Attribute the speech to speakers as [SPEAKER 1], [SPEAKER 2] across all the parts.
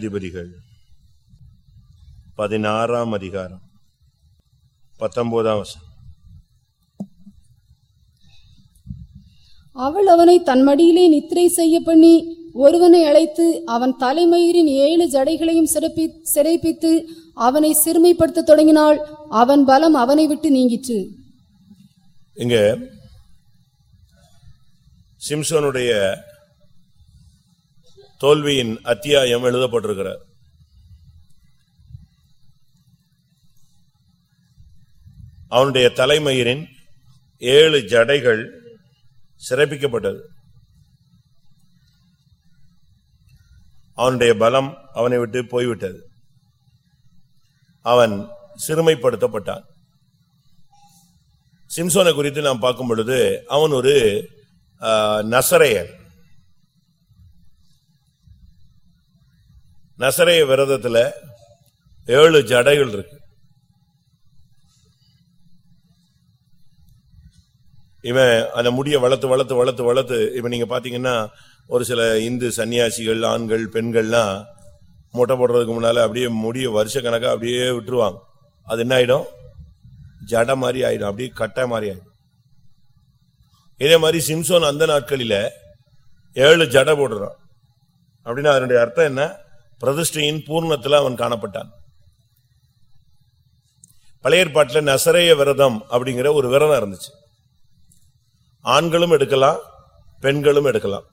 [SPEAKER 1] நியாயாதிபதிகள் பதினாறாம் அதிகாரம். பத்தொன்பதாம் வசனம்.
[SPEAKER 2] அவள் அவனை தன் மடியிலே நித்திரை செய்ய பண்ணி ஒருவனை அழைத்து அவன் தலைமயிரின் ஏழு ஜடைகளையும் சிறப்பி சிறைப்பித்து அவனை சிறுமைப்படுத்த தொடங்கினாள். அவன் பலம் அவனை விட்டு நீங்கிற்று.
[SPEAKER 1] இங்க சிம்சோனுடைய தோல்வியின் அத்தியாயம் எழுதப்பட்டிருக்கிறார். அவனுடைய தலைமயிரின் ஏழு ஜடைகள் சிறப்பிக்கப்பட்டது. அவனுடைய பலம் அவனை விட்டு போய்விட்டது. அவன் சிறுமைப்படுத்தப்பட்டான். சிம்சோனை குறித்து நாம் பார்க்கும் பொழுது அவன் ஒரு நசரையன். நசரைய விரதத்துல ஏழு ஜடைகள் இருக்கு. இவன் அந்த முடிய வளர்த்து வளர்த்து வளர்த்து வளர்த்து இப்ப நீங்க பாத்தீங்கன்னா ஒரு சில இந்து சன்னியாசிகள் ஆண்கள் பெண்கள்லாம் மூட்டை போடுறதுக்கு முன்னால அப்படியே முடிய வருஷ கணக்கா அப்படியே விட்டுருவாங்க. அது என்ன ஆயிடும்? ஜட மாதிரி ஆயிடும். அப்படியே கட்டை மாதிரி ஆயிடும். இதே மாதிரி சிம்சோன் அந்த நாட்களில ஏழு ஜடை போடுறான். அப்படின்னா அதனுடைய அர்த்தம் என்ன? பிரதிஷ்டையின் பூர்ணத்தில் அவன் காணப்பட்டான். பழைய ஏற்பாட்டுல நசரேய விரதம் அப்படிங்கிற ஒரு விரதம் இருந்துச்சு. ஆண்களும் எடுக்கலாம் பெண்களும் எடுக்கலாம்.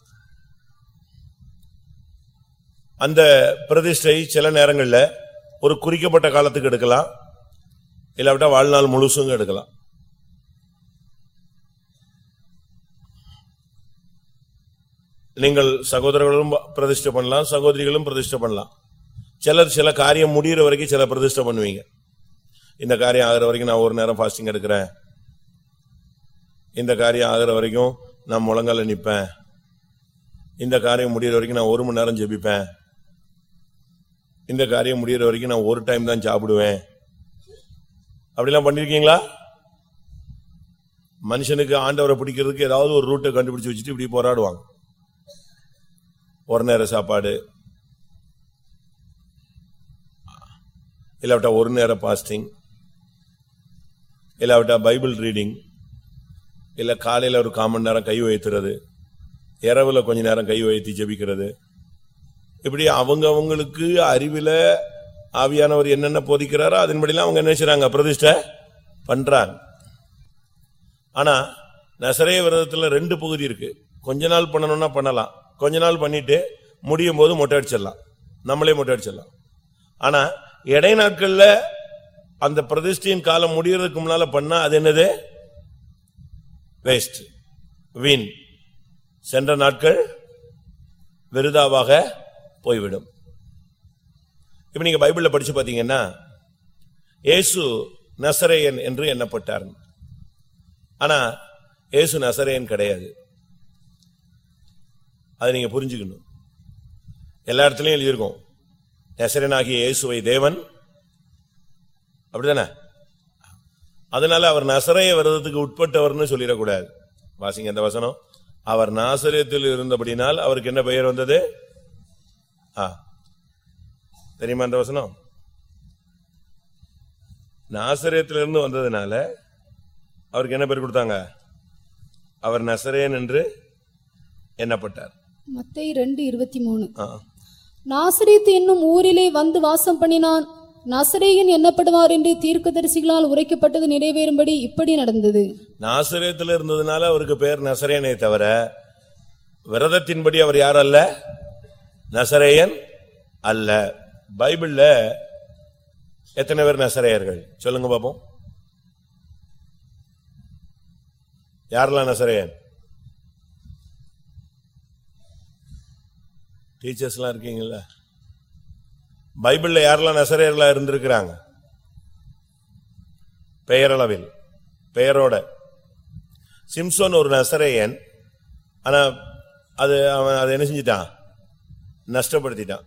[SPEAKER 1] அந்த பிரதிஷ்டை சில நேரங்களில் ஒரு குறிக்கப்பட்ட காலத்துக்கு எடுக்கலாம் இல்லாவிட்டால் வாழ்நாள் முழுசும் எடுக்கலாம். நீங்கள் சகோதரர்களும் பிரதிஷ்டை பண்ணலாம் சகோதரிகளும் பிரதிஷ்டை பண்ணலாம். சிலர் சில காரியம் முடியிற வரைக்கும் சில பிரதிஷ்டை பண்ணுவீங்க. இந்த காரியம் ஆகுற வரைக்கும் நான் ஒரு நேரம் ஃபாஸ்டிங் எடுக்கிறேன். இந்த காரியம் ஆகிற வரைக்கும் நான் முழங்கால நிற்பேன் இந்த காரியம் முடிகிற வரைக்கும் நான் ஒரு மணி நேரம் ஜெபிப்பேன். இந்த காரியம் முடிகிற வரைக்கும் நான் ஒரு டைம் தான் சாப்பிடுவேன். அப்படிலாம் பண்ணிருக்கீங்களா? மனுஷனுக்கு ஆண்டவரை பிடிக்கிறதுக்கு ஏதாவது ஒரு ரூட்டை கண்டுபிடிச்சு வச்சுட்டு இப்படி போராடுவாங்க. ஒரு நேர சாப்பாடு. இல்லாவிட்டா ஒரு நேர பாஸ்டிங் இல்லாவிட்டா பைபிள் ரீடிங். இல்லை காலையில் ஒரு காமன் நேரம் கை வைத்துறது இரவில் கொஞ்ச நேரம் கை வைத்து ஜெபிக்கிறது. இப்படி அவங்க அவங்களுக்கு ஆவியானவர் என்னென்ன போதிக்கிறாரோ அதன்படிலாம் அவங்க என்ன செய்றாங்க? பிரதிஷ்டை பண்றாங்க. ஆனா நசரேய விரதத்தில் ரெண்டு பகுதி இருக்கு. கொஞ்ச நாள் பண்ணணும்னா பண்ணலாம். கொஞ்ச நாள் பண்ணிட்டு முடியும் போது மொட்டை அடிச்சிடலாம். நம்மளே மொட்டை அடிச்சிடலாம். ஆனா இடை நாட்கள்ல அந்த பிரதிஷ்டையின் காலம் முடியறதுக்கு முன்னால பண்ணா அது என்னது? வேஸ்ட் வீண் சென்ற நாட்கள் விருதாவாக போய்விடும். இப்ப நீங்க பைபிள்ல படிச்சு பாத்தீங்கன்னா இயேசு நசரேயன் என்று எண்ணப்பட்டார். ஆனா இயேசு நசரேயன் கிடையாது. அதை நீங்க புரிஞ்சுக்கணும். எல்லா இடத்துலையும் எழுதியிருக்கோம். நெசரனாகிய இயேசுவை தேவன். அப்படிதானே? அதனால அவர் நசரைய விரதத்துக்கு உட்பட்டவர்னு சொல்லிடக்கூடாது. வாசிங்க அந்த வசனம். அவர் நாசரியத்தில் இருந்தபடினால் அவருக்கு என்ன பெயர் வந்தது? ஆ. தெரியுமா அந்த வசனம்? நாசரியத்திலிருந்து வந்ததுனால அவருக்கு என்ன பேர் கொடுத்தாங்க? அவர் நசரேன் என்று எண்ணப்பட்டார்.
[SPEAKER 2] மத்தேயு ரெண்டு இருபத்தி மூணு. நாசரேத் என்னும் ஊரிலே வந்து வாசம் பண்ணினான். நசரேயன் எண்ணப்படுவார் என்று தீர்க்கதரிசிகளால் உரைக்கப்பட்டது நிறைவேறும்படி இப்படி நடந்தது.
[SPEAKER 1] நாசரேத்துல இருந்ததுனால அவருக்கு பேர் நசரேனே தவிர விரதத்தின்படி அவர் யார் அல்ல? நசரேயன் அல்ல. பைபிள்ல எத்தனை பேர் நசரேயர்கள்? சொல்லுங்க பாப்போம். யாரெல்லாம் நசரேயன்? டீச்சர்ஸ்லாம் இருக்கீங்கள பைபிளில் யாரெல்லாம் நெசரையர்களாக இருந்திருக்கிறாங்க? பெயரளவில் பெயரோட. சிம்சோன் ஒரு நசரேயன். ஆனால் அது அவன் அதை என்ன செஞ்சிட்டான்? நஷ்டப்படுத்திட்டான்.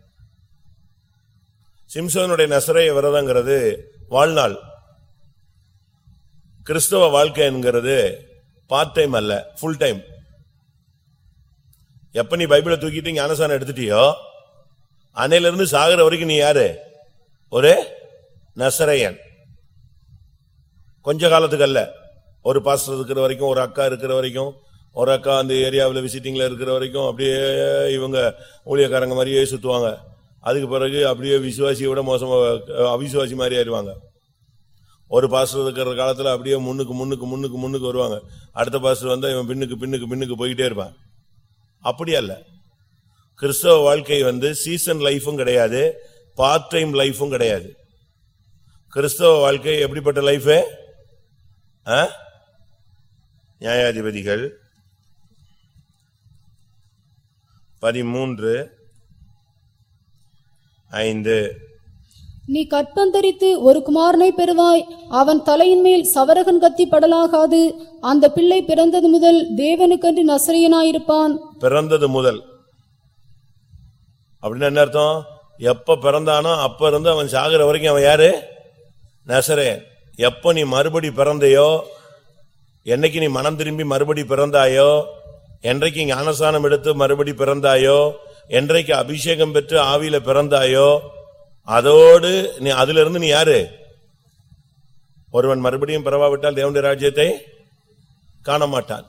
[SPEAKER 1] சிம்சோனுடைய நசரேய விரதங்கிறது வாழ்நாள். கிறிஸ்தவ வாழ்க்கை என்கிறது பார்ட் டைம் அல்ல ஃபுல் டைம் எப்ப நீ பைபிளை தூக்கிட்டு ஞானசானம் எடுத்துட்டியோ? அன்னையில இருந்து சாகுற வரைக்கும் நீ யாரு? ஒரு நசரையன். கொஞ்ச காலத்துக்கு அல்ல. ஒரு பாஸ்டர் இருக்கிற வரைக்கும் ஒரு அக்கா இருக்கிற வரைக்கும் ஒரு அக்கா அந்த ஏரியாவில் விசிட்டிங்கில் இருக்கிற வரைக்கும் அப்படியே இவங்க ஊழியக்காரங்க மாதிரியே சுற்றுவாங்க அதுக்கு பிறகு அப்படியே விசுவாசியை விட மோசமாக அவிசுவாசி மாதிரி ஆயிடுவாங்க. ஒரு பாஸ்டர் இருக்கிற காலத்தில் அப்படியே முன்னுக்கு முன்னுக்கு முன்னுக்கு முன்னுக்கு வருவாங்க. அடுத்த பாஸ்டர் வந்தால் இவன் பின்னுக்கு பின்னுக்கு பின்னுக்கு போய்கிட்டே இருப்பான். அப்படி அல்ல. கிறிஸ்தவ வாழ்க்கை வந்து சீசன் லைஃபும் கிடையாது பார்ட் டைம் லைஃபும் கிடையாது. கிறிஸ்தவ வாழ்க்கை எப்படிப்பட்ட லைஃப் நியாயாதிபதிகள் பதிமூன்று ஐந்து.
[SPEAKER 2] நீ கற்பந்தரித்து ஒரு குமாரனை பெறுவாய். அவன் தலையின் மேல் சவரகன் கத்தி படலாகாது. அந்த பிள்ளை பிறந்தது முதல் தேவனுக்கன்று நசரியனாயிருப்பான்.
[SPEAKER 1] பிறந்தது முதல். அப்படின்னு என்ன அர்த்தம்? எப்ப பிறந்தானோ அப்ப இருந்து அவன் சாகுற வரைக்கும் அவன் யாரு? நசரே எப்ப நீ மறுபடி பிறந்தையோ என்னைக்கு நீ மனம் திரும்பி மறுபடி பிறந்தாயோ என்றைக்கு ஞானசானம் எடுத்து மறுபடி பிறந்தாயோ என்றைக்கு அபிஷேகம் பெற்று ஆவியில பிறந்தாயோ அதோடு நீ அதிலிருந்து இருந்து நீ யாரு? ஒருவன் மறுபடியும் பிறவாவிட்டால் தேவனுடைய ராஜ்யத்தை காண மாட்டான்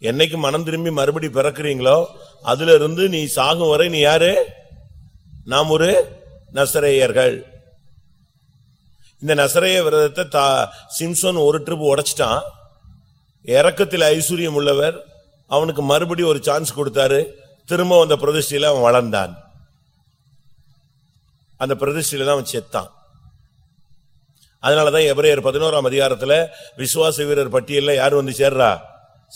[SPEAKER 1] என்னைக்கு மனம் திரும்பி மறுபடி பிறக்கிறீங்களோ அதுல இருந்து நீ சாகும் வரை நீ யாரு? நாம் ஒரு நசரேயர்கள். இந்த நசரேய விரதத்தை தா சிம்சோன் ஒரு ட்ரிப் உடைச்சிட்டான். இறக்கத்தில் ஐஸ்வர்யம் உள்ளவர். அவனுக்கு மறுபடியும் ஒரு சான்ஸ் கொடுத்தாரு. திரும்ப வந்த பிரதிஷ்டையில் அவன் வளர்ந்தான். அந்த பிரதிஷ்டையில தான் அவன் செத்தான். அதனாலதான் எபிரேயர் பதினோராம் அதிகாரத்துல விசுவாச வீரர் பட்டியல்ல யார் வந்து சேர்றா?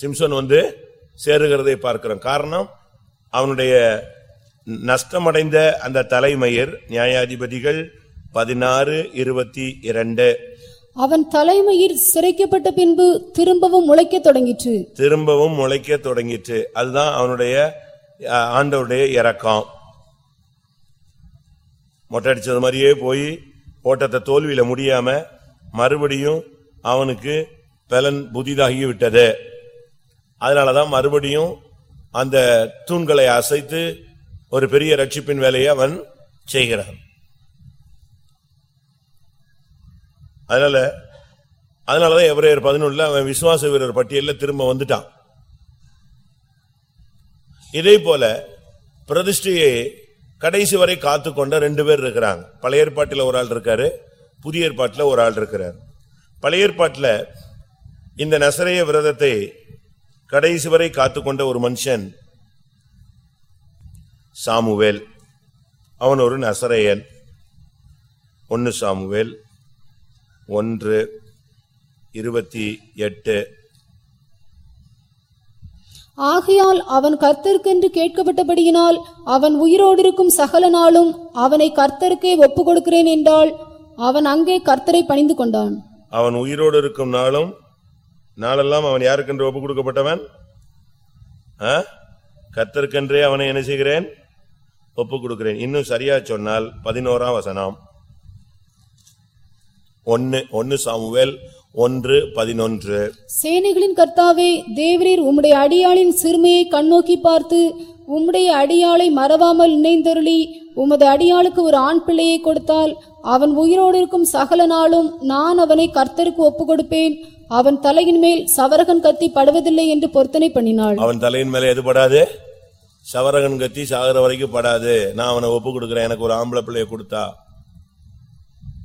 [SPEAKER 1] சிம்சன் வந்து சேருகிறதை பார்க்கிறோம். காரணம் அவனுடைய நஷ்டமடைந்த அந்த தலைமையர் நியாயாதிபதிகள் பதினாறு இருபத்தி இரண்டு.
[SPEAKER 2] அவன் தலைமையில் சிறைக்கப்பட்ட பின்பு திரும்பவும் முளைக்கத் தொடங்கிற்று.
[SPEAKER 1] திரும்பவும் முளைக்க தொடங்கிற்று. அதுதான் அவனுடைய அஹ், ஆண்டவருடைய இரக்கம். மொட்டை அடிச்சது மாதிரியே போய் ஓட்டத்தை தோல்வியில முடியாம மறுபடியும் அவனுக்கு பலன் புதிதாகி விட்டது. அதனாலதான் மறுபடியும் அந்த தூண்களை அசைத்து ஒரு பெரிய ரட்சிப்பின் வேலையை அவன் செய்கிறான். அதனால அதனாலதான் எவரையர் பதினொன்னுல அவன் விசுவாச வீரர் பட்டியலில் திரும்ப வந்துட்டான். இதே போல பிரதிஷ்டையை கடைசி வரை காத்து கொண்ட ரெண்டு பேர் இருக்கிறாங்க. பழைய ஏற்பாட்டில் ஒரு ஆள் இருக்காரு புதிய ஏற்பாட்டில் ஒரு ஆள் இருக்கிறார். பழைய ஏற்பாட்டில் இந்த நசரைய விரதத்தை கடைசி வரை காத்து கொண்ட ஒரு மனுஷன் சாமுவேல். அவன் ஒரு நசரையன். ஒன்று சாமுவேல் ஒன்று இருபத்தி எட்டு.
[SPEAKER 2] ஆகையால் அவன் கர்த்தருக்கென்று கேட்கப்பட்டபடியினால் அவன் உயிரோடு இருக்கும் சகல நாளும் அவனை கர்த்தருக்கே ஒப்பு கொடுக்கிறேன் என்றால் அவன் அங்கே கர்த்தரை பணிந்து கொண்டான்.
[SPEAKER 1] அவன் உயிரோடு இருக்கும் நாளும் நாளெல்லாம் அவன் யாருக்கென்று ஒப்பு கொடுக்கப்பட்டவன் ஆ? கர்த்தருக்கென்றே அவனை என்ன செய்கிறேன்? ஒப்பு கொடுக்கிறேன் இன்னும் சரியா சொன்னால் பதினோராம் வசனம். ஒன்னு ஒன்னு சாமுவேல் ஒன்று பதினொன்று.
[SPEAKER 2] சேனைகளின் கர்த்தாவே தேவரீர் உம்முடைய அடியாளின் சிறுமையை கண்ணோக்கி பார்த்து உம்முடைய அடியாளை மறவாமல் நினைந்தருளி உமது அடியாளுக்கு ஒரு ஆண் பிள்ளையை கொடுத்தால் அவன் உயிரோடு இருக்கும் சகல நாளும் நான் அவனை கர்த்தருக்கு ஒப்புக் கொடுப்பேன் அவன் தலையின் மேல் சவரகன் கத்தி படுவதில்லை என்று பொருத்தனை பண்ணினாள்.
[SPEAKER 1] அவன் தலையின் மேல எது படாது? சவரகன் கத்தி சாகிற வரைக்கும் படாது. நான் அவனை ஒப்பு கொடுக்கிறேன் எனக்கு ஒரு ஆம்பளை பிள்ளைய கொடுத்தா.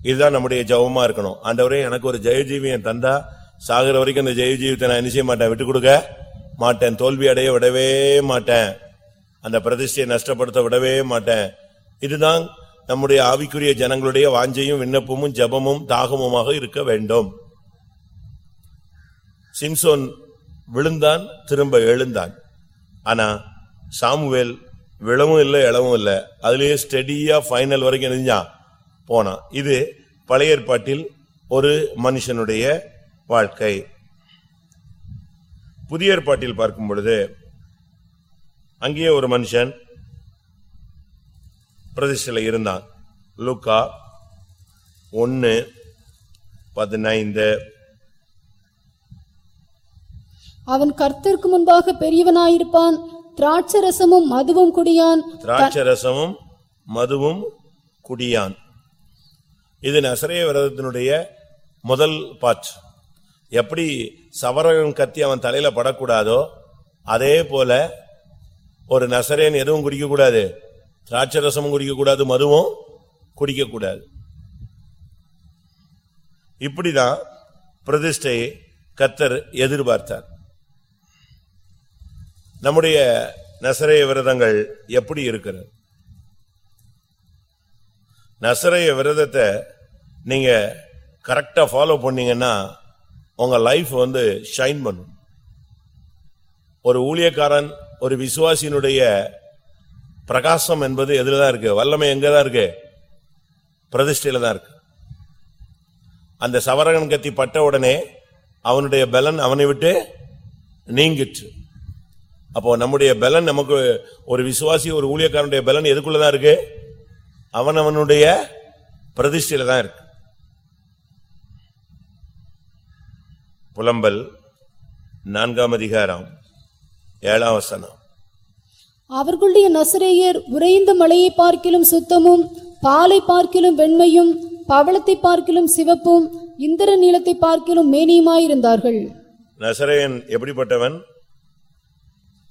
[SPEAKER 1] இதுதான் நம்முடைய ஜெபமா இருக்கணும். ஆண்டவரே எனக்கு ஒரு ஜெயஜீவியன் தந்தா. சாகிற வரைக்கும் அந்த ஜெயஜீவியத்தை நான் என்ன செய்ய மாட்டேன்? விட்டு கொடுக்க மாட்டேன். தோல்வி அடைய விடவே மாட்டேன். அந்த பிரதிஷ்டையை நஷ்டப்படுத்த விடவே மாட்டேன். இதுதான் நம்முடைய ஆவிக்குரிய ஜனங்களுடைய வாஞ்சையும் விண்ணப்பமும் ஜெபமும் தாகமுமாக இருக்க வேண்டும். சிம்சோன் விழுந்தான் திரும்ப எழுந்தான். ஆனா சாமுவேல் விழவும் இல்லை இளவும் இல்லை. அதுலயே ஸ்டெடியா ஃபைனல் வரைக்கும் எழுந்தான். போனான். இது பழைய ஏற்பாட்டில் ஒரு மனுஷனுடைய வாழ்க்கை. புதிய ஏற்பாட்டில் பார்க்கும் பொழுது அங்கேயே ஒரு மனுஷன் பிரதிஷ்டையில் இருந்தான். லூக்கா ஒன்னு பதினைந்து.
[SPEAKER 2] அவன் கர்த்தருக்கு முன்பாக பெரியவனாயிருப்பான். திராட்சரசமும் மதுவும் குடியான்.
[SPEAKER 1] திராட்சை ரசமும் மதுவும் குடியான். இது நசரேய விரதத்தினுடைய முதல் பாட் எப்படி சவரகம் கத்தி அவன் தலையில படக்கூடாதோ அதே போல ஒரு நசரேன் எதுவும் குடிக்க கூடாது திராட்சரசமும் குடிக்க கூடாது மதுவும் குடிக்க கூடாது இப்படிதான் பிரதிஷ்டையை கத்தர் எதிர்பார்த்தார். நம்முடைய நசரைய விரதங்கள் எப்படி இருக்கிறது? நசரைய விரதத்தை நீங்க கரெக்டா ஃபாலோ பண்ணீங்கன்னா உங்க லைஃப் வந்து ஷைன் பண்ணும். ஒரு ஊழியக்காரன் ஒரு விசுவாசியினுடைய பிரகாசம் என்பது எதுல தான் இருக்கு வல்லமை எங்க தான் இருக்கு? பிரதிஷ்டையில தான் இருக்கு. அந்த சவரகன் கத்தி பட்ட உடனே அவனுடைய பலன் அவனை விட்டு நீங்கிற்று. அப்போ நம்முடைய பலன் நமக்கு ஒரு விசுவாசி ஒரு ஊழியக்காரனுடைய பலன் எதுக்குள்ளதான் இருக்கு? அவன் அவனுடைய பிரதிஷ்டையில தான் இருக்கு. புலம்பல் நான்காம் அதிகாரம் ஏழாம் வசனம்.
[SPEAKER 2] அவர்களுடைய நசரேயர் உறைந்த மலையை பார்க்கிலும் சுத்தமும் பாலை பார்க்கிலும் வெண்மையும் பவளத்தை பார்க்கிலும் சிவப்பும் இந்திர நீளத்தை பார்க்கிலும் மேனியுமாயிருந்தார்கள்.
[SPEAKER 1] நசரேயன் எப்படிப்பட்டவன்?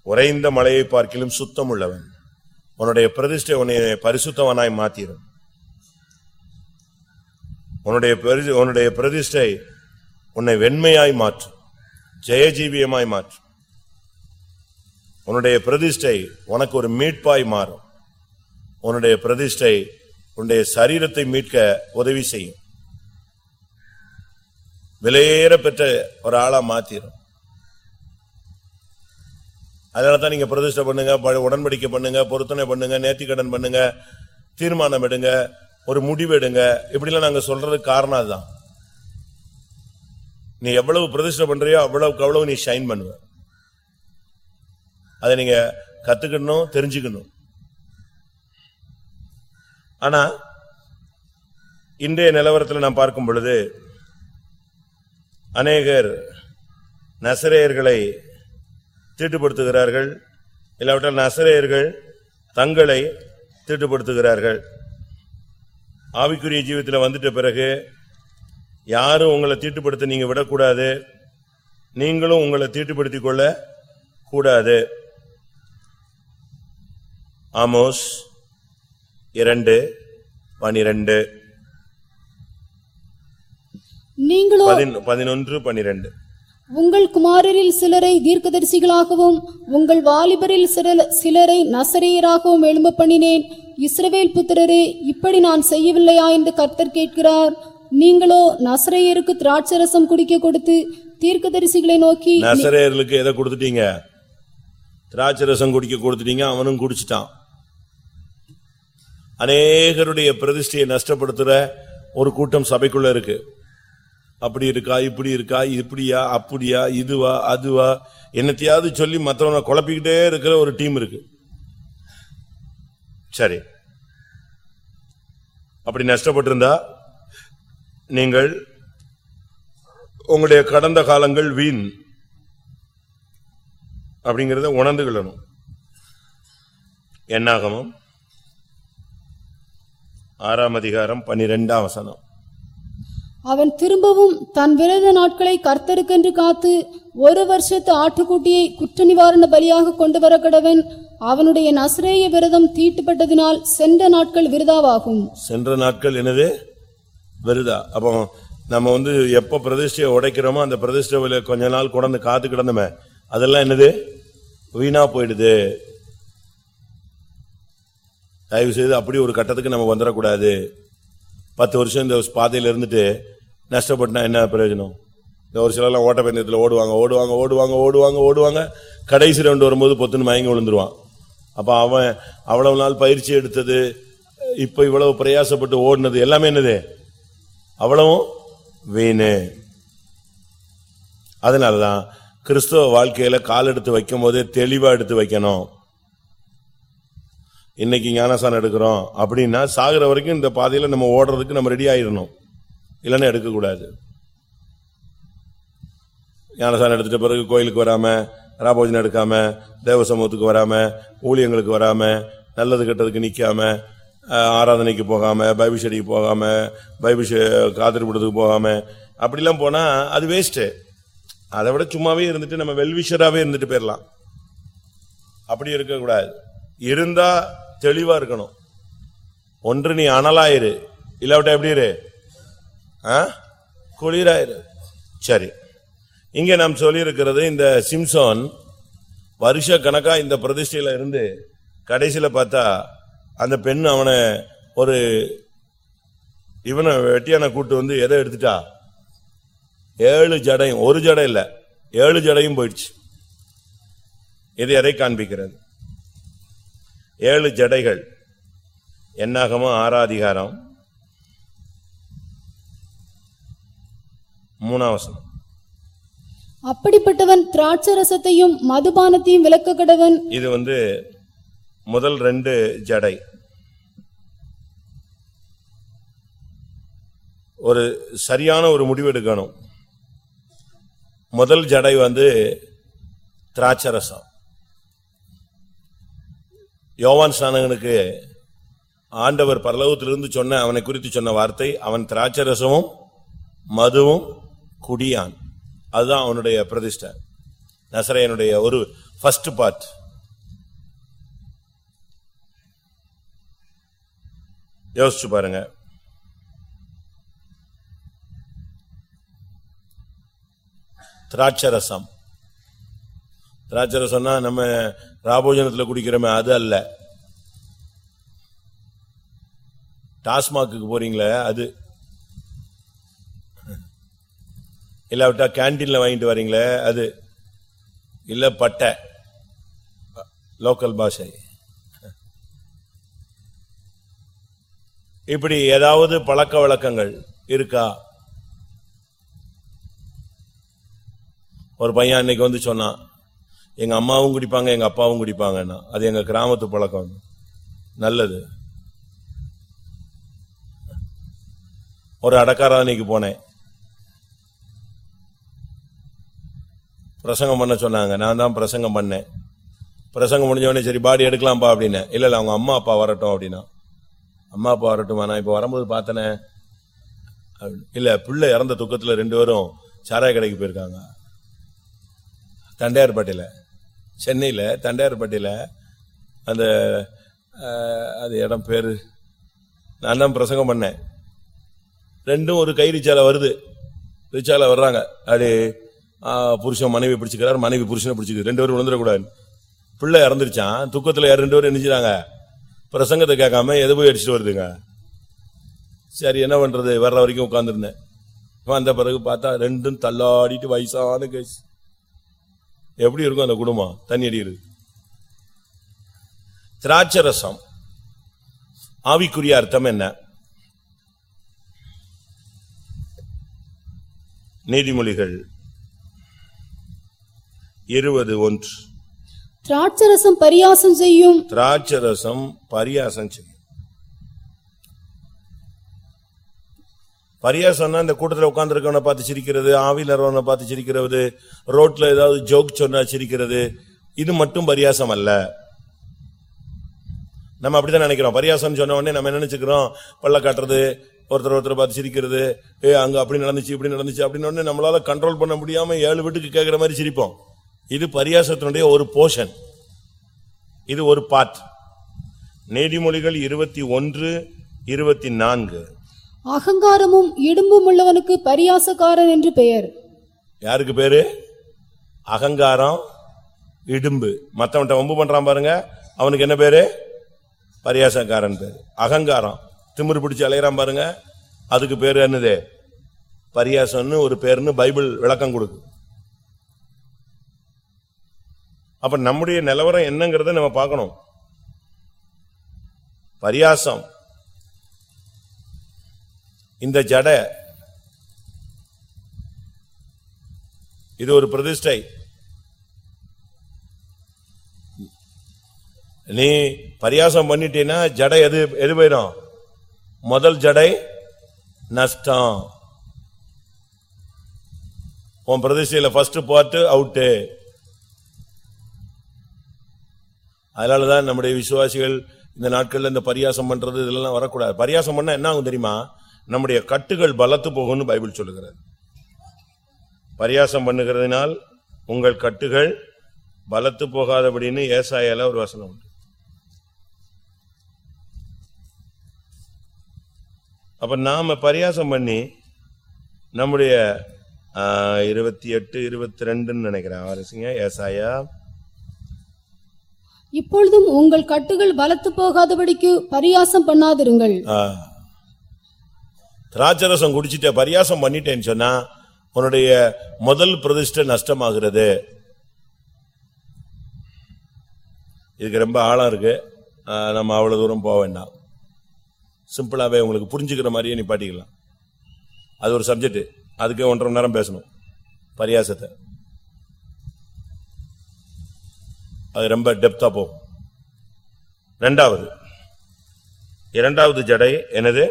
[SPEAKER 1] உறைந்த மலையை பார்க்கிலும் சுத்தம் உள்ளவன் உன்னுடைய பிரதிஷ்டை உன்னை பரிசுத்தவனாய் மாத்திரும். உன்னுடைய உன்னுடைய பிரதிஷ்டை உன்னை வெண்மையாய் மாற்றும் ஜெயஜீவியமாய் மாற்றும் உன்னுடைய பிரதிஷ்டை உனக்கு ஒரு மீட்பாய் மாறும். உன்னுடைய பிரதிஷ்டை உன்னுடைய சரீரத்தை மீட்க உதவி செய்யும். விலையேற பெற்ற ஒரு ஆளா மாத்திரும். அதனால தான் நீங்க பிரதிஷ்டை பண்ணுங்க ப- உடன்படிக்கை பண்ணுங்க பொருத்தனை பண்ணுங்க நேர்த்திக்கடன் பண்ணுங்க தீர்மானம் எடுங்க ஒரு முடிவு எடுங்க. இப்படிலாம் நாங்க சொல்றதுக்கு காரணம் அதுதான். நீ எவ்வளவு பிரதிஷ்டை பண்றியோ அவ்வளவுக்கு அவ்வளவு நீ ஷைன் பண்ணுவ. அதை நீங்க கத்துக்கணும் தெரிஞ்சுக்கணும். ஆனா இன்றைய நிலவரத்தில் நான் பார்க்கும் பொழுது அநேகர் நசரேயர்களை தீட்டுப்படுத்துகிறார்கள். இல்லாவிட்டால் நசரேயர்கள் தங்களை தீட்டுப்படுத்துகிறார்கள். ஆவிக்குரிய ஜீவித்தில் வந்துட்ட பிறகு யாரும் உங்களை தீட்டுப்படுத்த நீங்க விடக்கூடாது. நீங்களும் உங்களை தீட்டுப்படுத்திக் கொள்ள கூடாது. ஆமோஸ் இரண்டு பனிரெண்டு.
[SPEAKER 2] நீங்களோ
[SPEAKER 1] பதின்- பதினொன்று பனிரெண்டு.
[SPEAKER 2] உங்கள் குமாரரில் சிலரை தீர்க்கதரிசிகளாகவும் உங்கள் வாலிபரில் சில- சிலரை நசரேயராகவும் எழும்ப பண்ணினேன். இஸ்ரவேல் புத்திரரே இப்படி நான் செய்யவில்லையா என்று கர்த்தர் கேட்கிறார். நீங்களோ நசரேயருக்கு திராட்சரசம் குடிக்க கொடுத்து தீர்க்கதரிசிகளை நோக்கி
[SPEAKER 1] நசரேயர்களுக்கு எதை கொடுத்துட்டீங்க? திராட்சை ரசம் குடிக்க கொடுத்துட்டீங்க அவனும் குடிச்சிட்டான். அநேகருடைய பிரதிஷ்டையை நஷ்டப்படுத்துற ஒரு கூட்டம் சபைக்குள்ள இருக்கு. அப்படி இருக்கா இப்படி இருக்கா இப்படியா அப்படியா இதுவா அதுவா என்னத்தையாவது சொல்லி மற்றவனை குழப்பிக்கிட்டே இருக்கிற ஒரு டீம் இருக்கு. சரி. அப்படி நஷ்டப்பட்டிருந்தா நீங்கள் உங்களுடைய கடந்த காலங்கள் வீண் அப்படிங்கறத உணர்ந்து கொள்ளணும். என்னாகமம் ஆறாம் அதிகாரம் பனிரெண்டாம் வசனம்.
[SPEAKER 2] அவன் திரும்பவும் தன் விரத நாட்களை கர்த்தருக்கென்று காத்து ஒரு வருஷத்து ஆட்டுக்குட்டியை குற்ற நிவாரண பலியாக கொண்டு வர கடவன் அவனுடைய நசரேய விரதம் தீட்டுப்பட்டதினால் சென்ற நாட்கள் விருதாவாகும்.
[SPEAKER 1] சென்ற நாட்கள் என்னது? வருதா? அப்போ நம்ம வந்து எப்ப பிரதிஷ்டையை உடைக்கிறோமோ அந்த பிரதிஷ்டையில கொஞ்ச நாள் கொண்டு காத்து கிடந்தமே அதெல்லாம் என்னது? வீணா போயிடுது. தயவு செய்து அப்படி ஒரு கட்டத்துக்கு நம்ம வந்துடக்கூடாது. பத்து வருஷம் இந்த பாதையில இருந்துட்டு நஷ்டப்பட்டுனா என்ன பிரயோஜனம்? இந்த ஒரு சிலர்லாம் ஓட்டப்பந்தயத்தில் ஓடுவாங்க ஓடுவாங்க ஓடுவாங்க ஓடுவாங்க ஓடுவாங்க. கடைசி ரவுண்டு வரும்போது பொத்துன்னு மயங்கி விழுந்துருவான். அப்போ அவன் அவ்வளவு நாள் பயிற்சி எடுத்தது இப்போ இவ்வளவு பிரயாசப்பட்டு ஓடினது எல்லாமே என்னது? அவ்வளவும் வீணு. அதனாலதான் கிறிஸ்தவ வாழ்க்கையில கால் எடுத்து வைக்கும் போதே தெளிவா எடுத்து வைக்கணும். இன்னைக்கு ஞானசானம் எடுக்கிறோம் அப்படின்னா சாகுற வரைக்கும் இந்த பாதையில நம்ம ஓடுறதுக்கு நம்ம ரெடி ஆயிடணும். இல்லைன்னா எடுக்கக்கூடாது. ஞானசானம் எடுத்துட்ட பிறகு கோயிலுக்கு வராம ராபோஜனம் எடுக்காம தேவ சமூகத்துக்கு வராம ஊழியங்களுக்கு வராம நல்லது கெட்டதுக்கு நிக்காம ஆராதனைக்கு போகாமல் பைபிள் ஸ்டடிக்கு போகாமல் பைபிள் காத்திருப்பிடத்துக்கு போகாமல் அப்படிலாம் போனால் அது வேஸ்ட்டு அதை விட சும்மாவே இருந்துட்டு நம்ம வெல்விஷராகவே இருந்துட்டு போயிடலாம் அப்படி இருக்கக்கூடாது. இருந்தால் தெளிவாக இருக்கணும். ஒன்று நீ அனலாயிரு. இல்லாவிட்டா எப்படி இரு? ஆ? குளிராயிரு. சரி. இங்கே நாம் சொல்லியிருக்கிறது இந்த சிம்சோன் வருஷ கணக்காக இந்த பிரதிஷ்டையில் இருந்து கடைசியில் பார்த்தா அந்த பெண் அவனை ஒரு இவனை வெட்டியான கூட்டு வந்து எதை எடுத்துட்டா? ஏழு ஜடையும் ஒரு ஜடை இல்ல ஏழு ஜடையும் போயிடுச்சு. இது எதை காண்பிக்கிறது? ஏழு ஜடைகள். என்னாகமோ ஆறாதிகாரம். மூணாம் வசனம்.
[SPEAKER 2] அப்படிப்பட்டவன் திராட்சரசத்தையும் மதுபானத்தையும் விலக்க கடவன்
[SPEAKER 1] இது வந்து முதல் ரெண்டு ஜடை. ஒரு சரியான ஒரு முடிவு எடுக்கணும். முதல் ஜடை வந்து திராட்சரசம். யோவான் ஸ்நானகனுக்கு ஆண்டவர் பரலோகத்திலிருந்து சொன்ன அவனை குறித்து சொன்ன வார்த்தை அவன் திராட்சரசமும் மதுவும் குடியான். அதுதான் அவனுடைய பிரதிஷ்டை. நசரையனுடைய ஒரு ஃபர்ஸ்ட் பார்ட் யோசிச்சு பாருங்க. திராட்சரசம் திராட்சரசம்னா நம்ம ராபோஜனத்தில் குடிக்கிறோமே அது அல்ல. டாஸ்மாக்கு போறீங்களே அது. இல்லாவிட்டா கேன்டீன்ல வாங்கிட்டு வரீங்களே அது. இல்ல பட்டை. லோக்கல் பாஷை. இப்படி ஏதாவது பழக்க வழக்கங்கள் இருக்கா? ஒரு பையன் அன்னைக்கு வந்து சொன்னான் எங்க அம்மாவும் குடிப்பாங்க எங்க அப்பாவும் குடிப்பாங்கன்னா அது எங்க கிராமத்து பழக்கம். நல்லது. ஒரு அடக்காராதனைக்கு போனேன். பிரசங்கம் பண்ண சொன்னாங்க. நான் தான் பிரசங்கம் பண்ணேன். பிரசங்கம் முடிஞ்சவனே சரி பாடி எடுக்கலாம்ப்பா அப்படின்னேன். இல்ல இல்ல அவங்க அம்மா அப்பா வரட்டும் அப்படின்னா. அம்மா அப்பா வரட்டுமா நான் இப்போ வரும்போது பார்த்தனே இல்லை பிள்ளை இறந்த துக்கத்தில் ரெண்டு பேரும் சாராய கடைக்கு போயிருக்காங்க. தண்டையார்பட்டியில். சென்னையில் தண்டையார்பட்டியில் அந்த அது இடம் பேர். நான் தான் பிரசங்கம் பண்ணேன். ரெண்டும் ஒரு கை ரிச்சால வருது. ரிச்சால வர்றாங்க. அப்படி புருஷன் மனைவி பிடிச்சிக்கிறார் மனைவி புருஷனை பிடிச்சிக்கிறார் ரெண்டு பேரும் விழுந்துடக்கூடாது. பிள்ளை இறந்துருச்சான். துக்கத்தில் யார் ரெண்டு பேரும் என்ன பிரசங்கத்தை கேட்காம எது போய் அடிச்சுட்டு வருதுங்க? சரி என்ன பண்றது? வர்ற வரைக்கும் உட்காந்துருந்தேன் வந்த பிறகு பார்த்தா ரெண்டும் தள்ளாடிட்டு வயசான கேஸ் எப்படி இருக்கும் அந்த குடும்பம்? தண்ணி அடிக்கிறது. திராட்சரசம் ஆவிக்குரிய அர்த்தம் என்ன? நீதிமொழிகள் இருபது ஒன்று.
[SPEAKER 2] திராட்சரசம் பரியாசம் செய்யும்.
[SPEAKER 1] திராட்சரசம் பரியாசம் செய்யும். பரியாசம்னா இந்த கூட்டத்தில் உட்கார்ந்துருக்கவனை பார்த்து சிரிக்கிறது ஆவியில் வரவனை பார்த்து சிரிக்கிறது ரோட்ல ஏதாவது ஜோக் சொன்னா சிரிக்கிறது இது மட்டும் பரியாசம் அல்ல. நம்ம அப்படிதான் நினைக்கிறோம். பரியாசம் சொன்ன உடனே நம்ம என்ன நினைச்சுக்கிறோம்? பள்ள காட்டுறது ஒருத்தர் ஒருத்தர் பார்த்து சிரிக்கிறது ஏ அங்க அப்படி நடந்துச்சு இப்படி நடந்துச்சு அப்படின்னு உடனே நம்மளால கண்ட்ரோல் பண்ண முடியாம ஏழு வீட்டுக்கு கேட்கிற மாதிரி சிரிப்போம். இது பரியாசத்தினுடைய ஒரு போர்ஷன் இது ஒரு பார்ட் நீதிமொழிகள் இருபத்தி ஒன்று இருபத்தி நான்கு.
[SPEAKER 2] அகங்காரமும் இடும்பும் உள்ளவனுக்கு பரியாசக்காரன் என்று பெயர்.
[SPEAKER 1] யாருக்கு பேரு? அகங்காரம் இடும்பு. மத்தவன்ட்ட வம்பு பண்றான் பாருங்க. அவனுக்கு என்ன பேரு? பரியாசக்காரன் பேரு. அகங்காரம். திமிரு பிடிச்சு அலையறான் பாருங்க. அதுக்கு பேரு என்னது? பரியாசம்னு ஒரு பேருன்னு பைபிள் விளக்கம் கொடுக்கு. அப்ப நம்முடைய நிலவரம் என்னங்கிறத நம்ம பார்க்கணும். பரியாசம். இந்த ஜடை இது ஒரு பிரதிஷ்டை. நீ பரியாசம் பண்ணிட்டீன்னா ஜடை எது எது போயிடும்? முதல் ஜடை நஷ்டம். உன் பிரதிஷ்டையில் ஃபர்ஸ்ட் பார்ட்டு அவுட்டு அதனாலதான் நம்முடைய விசுவாசிகள் இந்த நாட்களில் இந்த பரியாசம் பண்றது இதெல்லாம் வரக்கூடாது. பரியாசம் பண்ணால் என்ன ஆகும் தெரியுமா? நம்முடைய கட்டுகள் பலத்து போகும்னு பைபிள் சொல்லுகிறது. பரியாசம் பண்ணுகிறதுனால் உங்கள் கட்டுகள் பலத்து போகாதபடின்னு ஏசாயால ஒரு வசனம் உண்டு. அப்ப நாம பரியாசம் பண்ணி நம்முடைய இருபத்தி எட்டு இருபத்தி ரெண்டுன்னு நினைக்கிறேன். வாரிசுங்க ஏசாயா
[SPEAKER 2] இப்பொழுதும் உங்கள் கட்டுகள் பலத்து போகாதபடிக்கு பரியாசம் பண்ணாதிருங்கள்.
[SPEAKER 1] திராட்சரசம் குடிச்சிட்ட பரியாசம் பண்ணிட்டேன்னு சொன்னா உன்னுடைய முதல் பிரதிஷ்டை நஷ்டமாகிறது. இதுக்கு ரொம்ப ஆழம் இருக்கு. நம்ம அவ்வளவு தூரம் போக வேண்டாம். சிம்பிளாவே உங்களுக்கு புரிஞ்சுக்கிற மாதிரியே நிப்பாட்டிக்கலாம். அது ஒரு சப்ஜெக்ட் அதுக்கே ஒன்றரை மணி நேரம் பேசணும். பரியாசத்தை. அது ரொம்ப டெப்தா போகும். ரெண்டாவது இரண்டாவது ஜடை என்னது?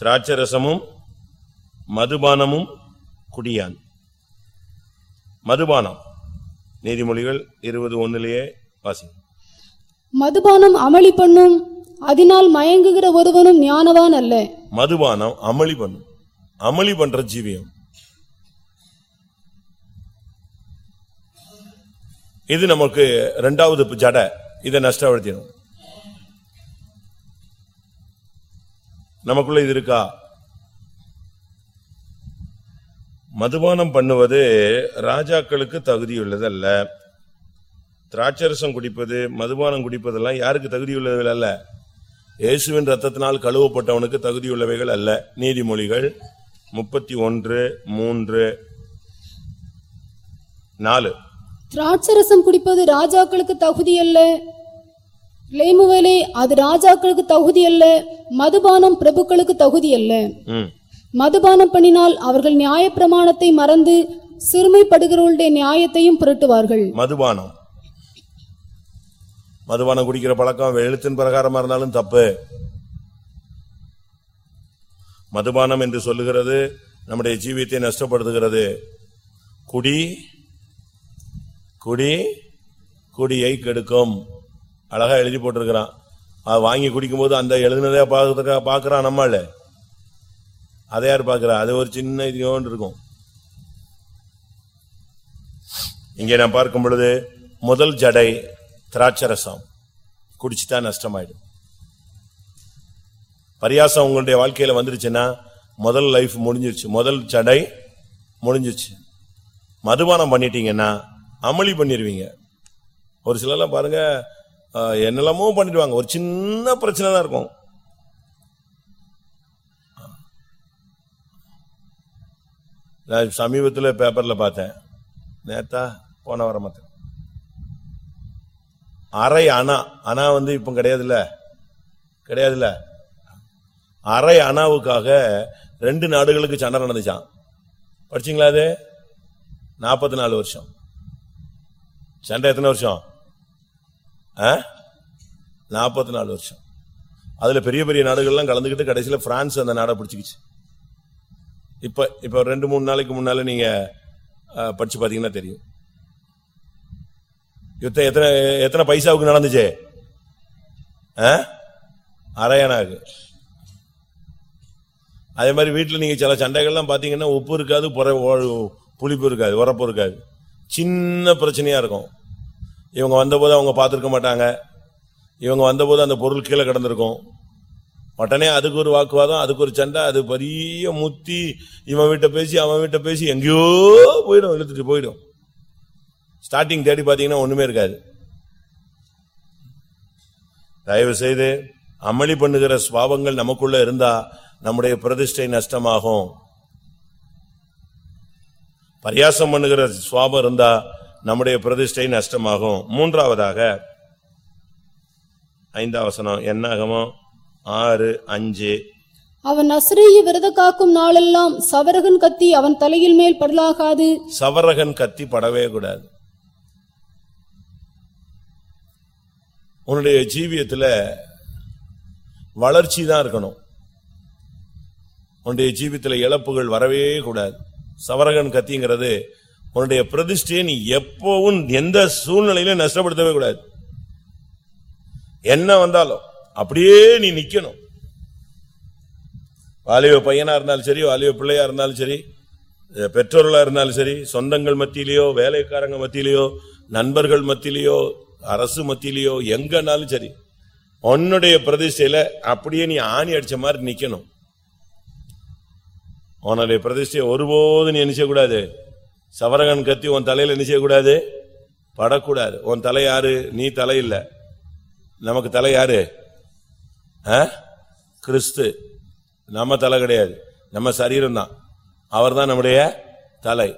[SPEAKER 1] திராட்சரசமும் மதுபானமும் குடியான். மதுபானம். நீதிமொழிகள் இருபது ஒண்ணுலயே வாசி
[SPEAKER 2] மதுபானம் அமளி பண்ணும் அதனால் மயங்குகிற ஒருவனும் ஞானவான் அல்ல.
[SPEAKER 1] மதுபானம் அமளி பண்ணும். அமளி பண்ற ஜீவியம். இது நமக்கு ரெண்டாவது ஜடை. இதை நஷ்டப்படுத்திடும் நமக்குள்ள இது இருக்கா? மதுபானம் பண்ணுவது ராஜாக்களுக்கு தகுதி உள்ளது அல்ல திராட்சரசம் குடிப்பது மதுபானம் குடிப்பதெல்லாம் யாருக்கு தகுதி உள்ளவைகள் அல்ல? இயேசுவின் ரத்தத்தினால் கழுவப்பட்டவனுக்கு தகுதியுள்ளவைகள் அல்ல. நீதிமொழிகள் முப்பத்தி ஒன்று மூன்று நாலு.
[SPEAKER 2] திராட்சரசம் குடிப்பது ராஜாக்களுக்கு தகுதி அல்ல லேமுவேலே அது ராஜாக்களுக்கு தகுதி அல்ல மதுபானம் பிரபுக்களுக்கு தகுதி அல்ல மதுபானம் பண்ணினால் அவர்கள் நியாயப்பிரமாணத்தை மறந்து சிறுமைப்படுகிறவர்களுடைய நியாயத்தையும் புரட்டுவார்கள்.
[SPEAKER 1] மதுபானம். மதுபானம் குடிக்கிற பழக்கம் எழுத்தின் பிரகாரமா இருந்தாலும் தப்பு. மதுபானம் என்று சொல்லுகிறது நம்முடைய ஜீவியத்தை நஷ்டப்படுத்துகிறது. குடி குடி குடியை கெடுக்கும். அழகா எழுதி போட்டிருக்கிறான். அதை வாங்கி குடிக்கும்போது அந்த எழுதினதே பார்க்கறதுக்காக பார்க்கறான் நம்மள? அதை யார் பார்க்குறா? அது ஒரு சின்ன இதுயோண்டு இருக்கும். இங்கே நான் பார்க்கும் பொழுது முதல் ஜடை திராட்சரசம். குடிச்சுட்டா நஷ்டமாயிடும். பரியாசம் உங்களுடைய வாழ்க்கையில வந்துருச்சுன்னா முதல் லைஃப் முடிஞ்சிருச்சு. முதல் ஜடை முடிஞ்சிருச்சு. மதுபானம் பண்ணிட்டீங்கன்னா அமளி பண்ணிடுவீங்க ஒரு சிலர்லாம் பாருங்க என்னெல்லாமோ பண்ணிடுவாங்க. ஒரு சின்ன பிரச்சனை தான் இருக்கும். நான் சமீபத்தில் பேப்பரில் பார்த்தேன். நேத்தா போன வர மாட்டேன் அரை அணா அணா வந்து இப்போ கிடையாதுல்ல? கிடையாதுல்ல? அரை அணாவுக்காக ரெண்டு நாடுகளுக்கு சண்டை நடந்துச்சான் படிச்சிங்களா அது? நாற்பத்தி நாலு வருஷம். சண்டை எத்தனை வருஷம்? நாற்பத்தி நாலு வருஷம். அதுல பெரிய பெரிய நாடுகள்லாம் கலந்துக்கிட்டு கடைசியில பிரான்ஸ் அந்த நாடை பிடிச்சிக்கிச்சு. இப்ப இப்ப ரெண்டு மூணு நாளைக்கு முன்னால நீங்க படிச்சு பாத்தீங்கன்னா தெரியும். யுத்தம் எத்தனை எத்தனை பைசாவுக்கு நடந்துச்சு? ஆ? அதே மாதிரி வீட்டில் நீங்க சில சண்டைகள்லாம் பாத்தீங்கன்னா உப்பு இருக்காது புற- புளிப்பு இருக்காது உரப்பு இருக்காது. சின்ன பிரச்சனையா இருக்கும். இவங்க வந்தபோது அவங்க பார்த்துருக்க மாட்டாங்க. இவங்க வந்தபோது அந்த பொருள் கீழே கிடந்திருக்கும். உடனே அதுக்கு ஒரு வாக்குவாதம் அதுக்கு ஒரு சண்டை அது பெரிய முத்தி இவன் வீட்டை பேசி அவன் வீட்டை பேசி எங்கேயோ போயிடும் இழுத்துட்டு போயிடும். ஸ்டார்டிங் தேடி பார்த்தீங்கன்னா ஒண்ணுமே இருக்காது. தயவு செய்து அமளி பண்ணுகிற சுவாபங்கள் நமக்குள்ள இருந்தா நம்முடைய பிரதிஷ்டை நஷ்டமாகும். பரியாசம் பண்ணுகிற சுவாபம் இருந்தா நம்முடைய பிரதிஷ்டை நஷ்டமாகும். மூன்றாவதாக ஐந்தாம் வசனம் என்னாகமோ? ஆறு அஞ்சு.
[SPEAKER 2] அவன் நசரேய விரத காக்கும் நாளெல்லாம் சவரகன் கத்தி அவன் தலையில் மேல் படலாகாது.
[SPEAKER 1] சவரகன் கத்தி படவே கூடாது. உன்னுடைய ஜீவியத்துல வளர்ச்சி தான் இருக்கணும். உன்னுடைய ஜீவியத்துல இழப்புகள் வரவே கூடாது. சவரகன் கத்திங்கிறது உன்னுடைய பிரதிஷ்டையை நீ எப்பவும் எந்த சூழ்நிலையிலும் நஷ்டப்படுத்தவே கூடாது. என்ன வந்தாலும் அப்படியே நீ நிக்கணும். வாலிப பையனா இருந்தாலும் சரி வாலிப பிள்ளையா இருந்தாலும் சரி பெற்றோர்களா இருந்தாலும் சரி சொந்தங்கள் மத்தியிலேயோ வேலைக்காரங்க மத்தியிலேயோ நண்பர்கள் மத்தியிலேயோ அரசு மத்தியிலேயோ எங்கனாலும் சரி உன்னுடைய பிரதிஷ்டையில அப்படியே நீ ஆணி அடிச்ச மாதிரி நிக்கணும். உன்னுடைய பிரதிஷ்டையை ஒருபோதும் நீ நினைச்சக்கூடாது சவரகன் கத்தி உன் தலையில நினைச்சக்கூடாது படக்கூடாது. உன் தலை யாரு? நீ தலை இல்ல. நமக்கு தலை யாரு? ஆ? கிறிஸ்து. நம்ம தலை கிடையாது. நம்ம சரீரம் தான் அவர்தான் நம்முடைய தலை.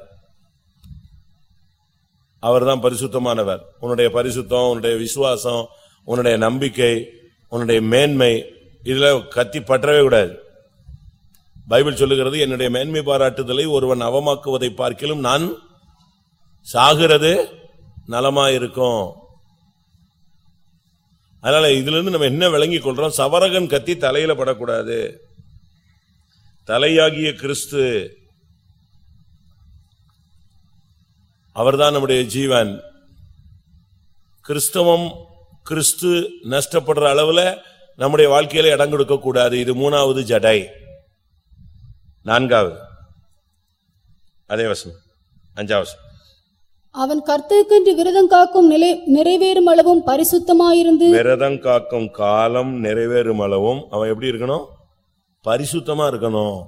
[SPEAKER 1] அவர்தான் பரிசுத்தமானவர். உன்னுடைய பரிசுத்தம் உன்னுடைய விசுவாசம் உன்னுடைய நம்பிக்கை உன்னுடைய மேன்மை இதுல கத்தி பற்றவே கூடாது. பைபிள் சொல்லுகிறது என்னுடைய மேன்மை பாராட்டுதலை ஒருவன் அவமாக்குவதை பார்க்கிலும் நான் சாகிறது நலமாயிருக்கும். அதனால இதுல இருந்து நம்ம என்ன விளங்கிக் கொள்றோம்? சவரகன் கத்தி தலையில படக்கூடாது. தலையாகிய கிறிஸ்து அவர்தான் நம்முடைய ஜீவன். கிறிஸ்தவம் கிறிஸ்து நஷ்டப்படுற அளவுல நம்முடைய வாழ்க்கையில இடம் கொடுக்க கூடாது இது மூணாவது ஜடை. நான்காவது. அதே வசனம். அஞ்சாவது.
[SPEAKER 2] அவன் கர்த்தருக்கென்று விரதம் காக்கும் நிலை நிறைவேறும் அளவும் பரிசுத்தமாயிருந்து
[SPEAKER 1] விரதம் காக்கும் காலம் நிறைவேறும் அளவும் அவன் எப்படி இருக்கணும்? பரிசுத்தமா இருக்கணும்.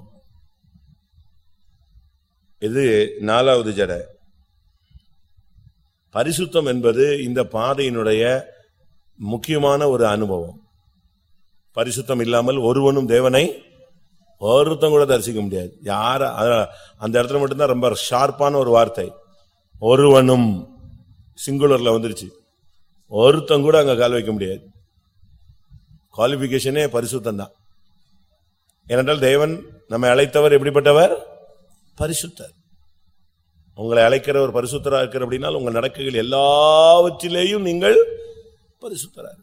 [SPEAKER 1] இது நாலாவது ஜடை. பரிசுத்தம் என்பது இந்த பாதையினுடைய முக்கியமான ஒரு அனுபவம். பரிசுத்தம் இல்லாமல் ஒருவனும் தேவனை ஒருத்தன் கூட தரிசிக்க முடியாது. யார அந்த இடத்துல மட்டும்தான் ரொம்ப ஷார்ப்பான ஒரு வார்த்தை. ஒருவனும் சிங்குலர்ல வந்துருச்சு. ஒருத்தன் கூட அங்க கால் வைக்க முடியாது. குவாலிபிகேஷனே பரிசுத்தம் தான் ஏனென்றால் தேவன் நம்மை அழைத்தவர் எப்படிப்பட்டவர்? பரிசுத்தர். உங்களை அழைக்கிற ஒரு பரிசுத்தராக இருக்கிற அப்படின்னா உங்கள் நடக்கைகள் எல்லாவற்றிலேயும் நீங்கள் பரிசுத்தராக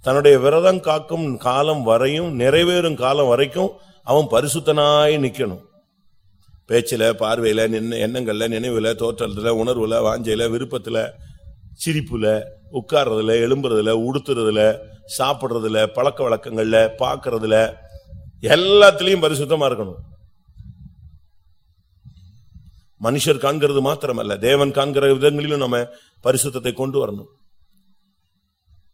[SPEAKER 1] தன்னுடைய விரதம் காக்கும் காலம் வரையும் நிறைவேறும் காலம் வரைக்கும் அவன் பரிசுத்தனாய் நிக்கணும். பேச்சில பார்வையில நின் எண்ணங்கள்ல நினைவுல தோற்றத்துல உணர்வுல வாஞ்சையில விருப்பத்துல சிரிப்புல உட்கார்றதுல எழும்புறதுல உடுத்துறதுல சாப்பிடுறதுல பழக்க வழக்கங்கள்ல பாக்குறதுல எல்லாத்துலேயும் பரிசுத்தமா இருக்கணும். மனுஷர் காண்கிறது மாத்திரமல்ல தேவன் காண்கிற விதங்களிலும் நம்ம பரிசுத்தத்தை கொண்டு வரணும்.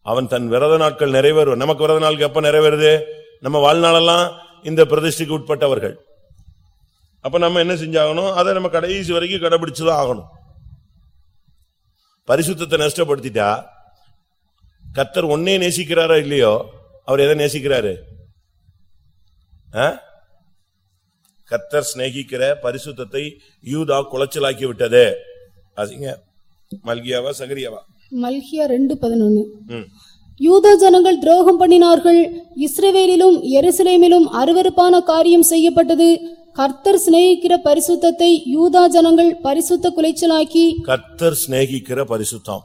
[SPEAKER 1] அவன் தன் விரத நாட்கள் நிறைவேறும் நமக்கு விரத நாளுக்கு எப்ப நிறைவேறுது? நம்ம வாழ்நாளெல்லாம் இந்த பிரதிஷ்டிக்கு உட்பட்டவர்கள். அப்ப நம்ம என்ன செஞ்சாகணும்? அதை நம்ம கடைசி வரைக்கும் கடைபிடிச்சுதான் ஆகணும். பரிசுத்தத்தை நஷ்டப்படுத்திட்டா? கத்தர் ஒன்னே நேசிக்கிறாரா இல்லையோ? அவர் எதை நேசிக்கிறாரு? ஆ? கத்தர் சிநேகிக்கிற பரிசுத்தத்தை யூதா குலைச்சலாக்கி விட்டது. அதுங்க மல்கியாவா சகரியாவா?
[SPEAKER 2] மல்கியா ரெண்டு பதினொன்னு. யூத ஜனங்கள் துரோகம் பண்ணினார்கள். இஸ்ரவேலிலும் எருசலேமிலும் அருவருப்பான காரியம் செய்யப்பட்டது. கர்த்தர் சிநேகிக்கிற பரிசுத்தத்தை யூதா ஜனங்கள் பரிசுத்த குலைச்சலாக்கி
[SPEAKER 1] கர்த்தர் சிநேகிக்கிற பரிசுத்தம்.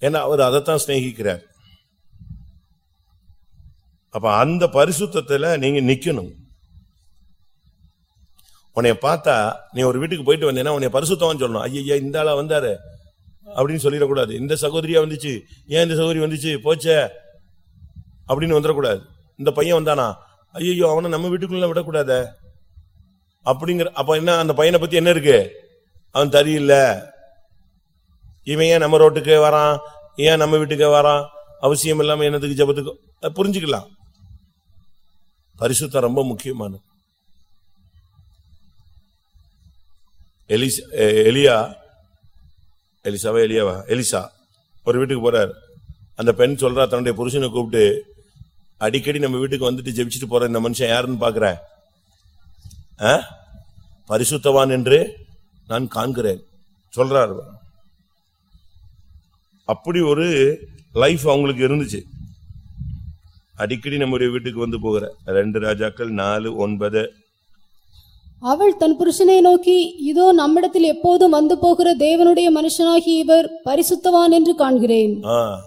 [SPEAKER 1] ஏன்னா அவர் அதைத்தான் சிநேகிக்கிறார். அப்ப அந்த பரிசுத்தத்துல நீங்க நிக்கணும். உன்னைய பார்த்தா நீ ஒரு வீட்டுக்கு போயிட்டு வந்தேன்னா உன்னை பரிசுத்தம் சொல்லணும். ஐயா இந்த ஆளா வந்தாரு. அப்படின்னு சொல்லிடக்கூடாது. இந்த சகோதரியா வந்துச்சு? ஏன் இந்த சகோதரி வந்துச்சு? போச்சே. அப்படின்னு வந்துடக்கூடாது. இந்த பையன் வந்தானா? ஐயோ அவனை நம்ம வீட்டுக்குள்ள விடக்கூடாத. அப்படிங்கிற அப்ப என்ன அந்த பையனை பத்தி என்ன இருக்கு? அவன் சரியில்லை இவன் ஏன் நம்ம ரோட்டுக்கு வரான்? ஏன் நம்ம வீட்டுக்கு வரான்? அவசியம் இல்லாம என்னத்துக்கு ஜபத்துக்கு புரிஞ்சுக்கலாம். பரிசுத்தம் ரொம்ப முக்கியமானது. எலிஸ் எ- எலியா எலிசாவா எலியாவா எலிசா ஒரு வீட்டுக்கு போறார். அந்த பெண் சொல்றா தன்னுடைய புருஷனை கூப்பிட்டு அடிக்கடி நம்ம வீட்டுக்கு வந்துட்டு ஜெபிச்சுட்டு போற இந்த மனுஷன் யாருன்னு பாக்குறேன் ஆ? பரிசுத்தவான் என்று நான் காண்கிறேன். சொல்றார் அப்படி ஒரு லைஃப் அவங்களுக்கு இருந்துச்சு. அடிக்கடி நம்முடைய வீட்டுக்கு வந்து போகிற. ரெண்டு ராஜாக்கள் நாலு ஒன்பது
[SPEAKER 2] அவள் தன் புருஷனை நோக்கி இதோ நம்மிடத்தில் எப்போதும் வந்து போகிற தேவனுடைய மனுஷனாகி இவர் பரிசுத்தவான் என்று காண்கிறேன்.
[SPEAKER 1] ஆ,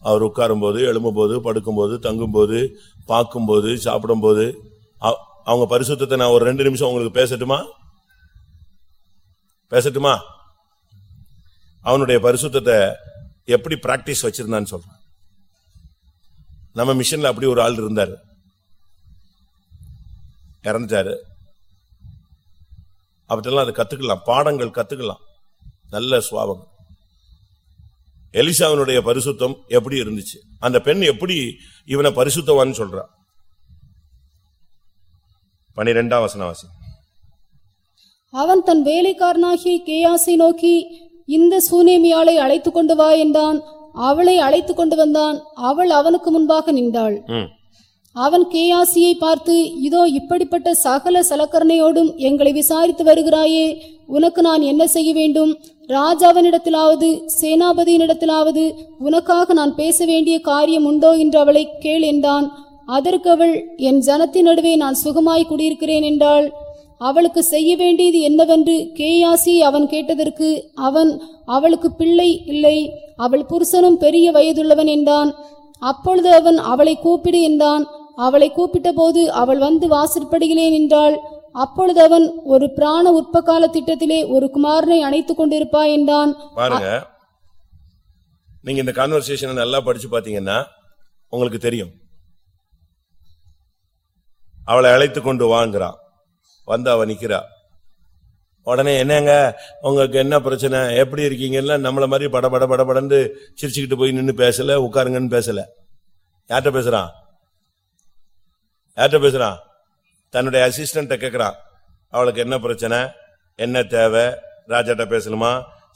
[SPEAKER 1] அவர் போது தங்கும் படுக்கும்போது தங்கும்போது பார்க்கும்போது சாப்பிடும்போது போது அவங்க பரிசுத்தத்தை நான் ஒரு ரெண்டு நிமிஷம் உங்களுக்கு பேசட்டுமா? பேசட்டுமா? அவனுடைய பரிசுத்தத்தை எப்படி பிராக்டிஸ் வச்சிருந்தான்னு சொல்றான். நம்ம மிஷன்ல அப்படி ஒரு ஆள் இருந்தார். இறந்துட்டாரு. அவற்றெல்லாம் அதை கத்துக்கலாம். பாடங்கள் கத்துக்கலாம். நல்ல சுவாபம் எலிசாவினுடைய பரிசுத்தம் எப்படி இருந்துச்சு? அந்த பெண் எப்படி இவனை பரிசுத்தவான்னு சொல்றா? பனிரெண்டாம் வசனவாசி.
[SPEAKER 2] அவன் தன் வேலைக்காரனாகிய கேயாசை நோக்கி இந்த சூனேமியாளை அழைத்துக் கொண்டு வா என்றான். அவளை அழைத்துக் கொண்டு வந்தான். அவள் அவனுக்கு முன்பாக நின்றாள். அவன் கேயாசியை பார்த்து இதோ இப்படிப்பட்ட சகல சலக்கரணையோடும் எங்களை விசாரித்து வருகிறாயே உனக்கு நான் என்ன செய்ய வேண்டும்? ராஜாவினிடத்திலாவது சேனாபதியினிடத்திலாவது உனக்காக நான் பேச வேண்டிய காரியம் உண்டோ என்று அவளை கேள் என்றான். அதற்கு அவள் என் ஜனத்தின் நடுவே நான் சுகமாய் குடியிருக்கிறேன் என்றாள். அவளுக்கு செய்ய வேண்டியது என்னவென்று கேயாசி அவன் கேட்டதற்கு அவன் அவளுக்கு பிள்ளை இல்லை. அவள் புருஷனும் பெரிய வயதுள்ளவன் என்றான். அப்பொழுது அவன் அவளை கூப்பிடு என்றான். அவளை கூப்பிட்ட போது அவள் வந்து வாசற்படியிலே நின்றாள். அப்பொழுது அவன் ஒரு பிராண உற்பகால திட்டத்திலே ஒரு குமாரனை அணைத்துக் கொண்டிருப்பாய் என்றான்.
[SPEAKER 1] பாருங்க. நீங்க இந்த கான்வர்சேஷனை நல்லா படிச்சு பாத்தீங்கன்னா உங்களுக்கு தெரியும். அவளை அழைத்து கொண்டு வாங்குறான் வந்து அவ நிக்கிறா. உடனே என்னங்க? உங்களுக்கு என்ன பிரச்சனை? எப்படி இருக்கீங்கல்ல நம்மள மாதிரி பட பட பட படன்னு சிரிச்சுக்கிட்டு போய் நின்று பேசல உட்காருங்கன்னு பேசல. யார்கிட்ட பேசுறான்? யார்கிட்ட பேசுறான் தன்னுடைய அசிஸ்டன்ட்ட கேட்குறான் அவளுக்கு என்ன பிரச்சனை? என்ன தேவை? ராஜாட்ட பேசணுமா?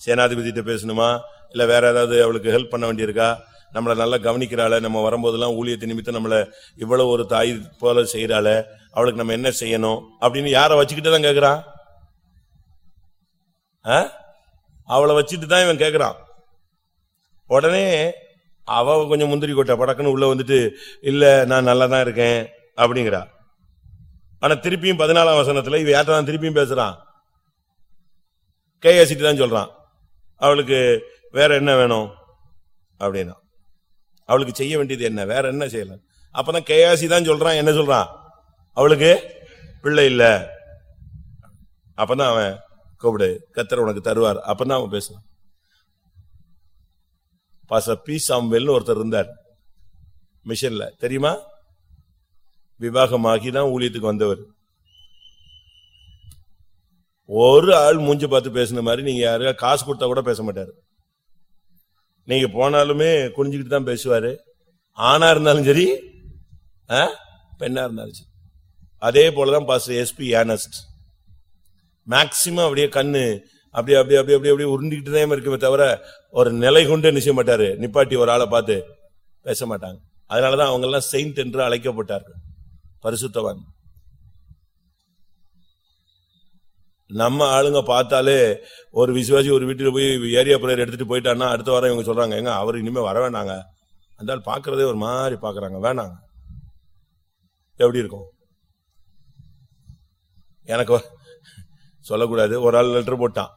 [SPEAKER 1] சேனாதிபதிட்ட பேசணுமா? இல்ல வேற ஏதாவது அவளுக்கு ஹெல்ப் பண்ண வேண்டியிருக்கா? நம்மளை நல்லா கவனிக்கிறாள. நம்ம வரும்போதெல்லாம் ஊழியத்தை நிமித்தம் நம்மளை இவ்வளவு ஒரு தாய் போல செய்கிறாள அவளுக்கு நம்ம என்ன செய்யணும்? அப்படின்னு யாரை வச்சுக்கிட்டு தான் கேக்குறான் ஆ? அவளை வச்சுட்டு தான் இவன் கேட்குறான் உடனே அவ கொஞ்சம் முந்திரி கொட்டை படக்குன்னு உள்ள வந்துட்டு இல்ல நான் நல்லா தான் இருக்கேன். அப்படிங்கிறா. ஆனா திருப்பியும் பதினாலாம் வசனத்துல இவ யார்ட்ட தான் திருப்பியும் பேசுறான்? கேஎஸ்சிட்டு தான் சொல்றான். அவளுக்கு வேற என்ன வேணும்? அப்படின்னா. அவளுக்கு செய்ய வேண்டியது என்ன? வேற என்ன செய்யலாம் அப்பதான் கேயாசி தான் சொல்றான். என்ன சொல்றான்? அவளுக்கு பிள்ளை இல்ல. அப்பதான் அவன் கூப்பிடு கத்தர் உனக்கு தருவார். அப்பதான் அவன் பேசுவான் பாச பி சாம்வேல்னு ஒருத்தர் இருந்தார். மிஷன்ல. தெரியுமா? விவாகமாகி தான் ஊழியத்துக்கு வந்தவர். ஒரு ஆள் மூஞ்சி பார்த்து பேசின மாதிரி நீங்க யாருக்கா காசு கொடுத்தா கூட பேச மாட்டாரு. நீங்க போனாலுமே குனிஞ்சுக்கிட்டு தான் பேசுவாரு. ஆணா இருந்தாலும் சரி ஆ, பெண்ணா இருந்தாலும் சரி. அதே போலதான் பாஸ்டர் எஸ்பி ஏனஸ்ட் மேக்சிமம் அப்படியே கண்ணு அப்படி அப்படியே அப்படியே அப்படியே அப்படியே உருண்டிக்கிட்டு தான் இருக்குமே தவிர ஒரு நிலை கொண்டு நிச்சய மாட்டாரு. நிப்பாட்டி ஒரு ஆளை பார்த்து பேச மாட்டாங்க. அதனாலதான் அவங்க எல்லாம் செயின்ட் என்று அழைக்கப்பட்டார்கள். பரிசுத்தவான். நம்ம ஆளுங்க பார்த்தாலே ஒரு விசுவாசி ஒரு வீட்டில் போய் ஏரியா பிரேயர் எடுத்துட்டு போயிட்டான்னா அடுத்த வாரம் இவங்க சொல்றாங்க எங்க அவர் இனிமே வர வேண்டாங்க அந்த ஆள் பாக்குறதே ஒரு மாதிரி பாக்குறாங்க வேணாங்க. எப்படி இருக்கும்? எனக்கு சொல்லக்கூடாது ஒரு ஆள் லெட்டர் போட்டான்.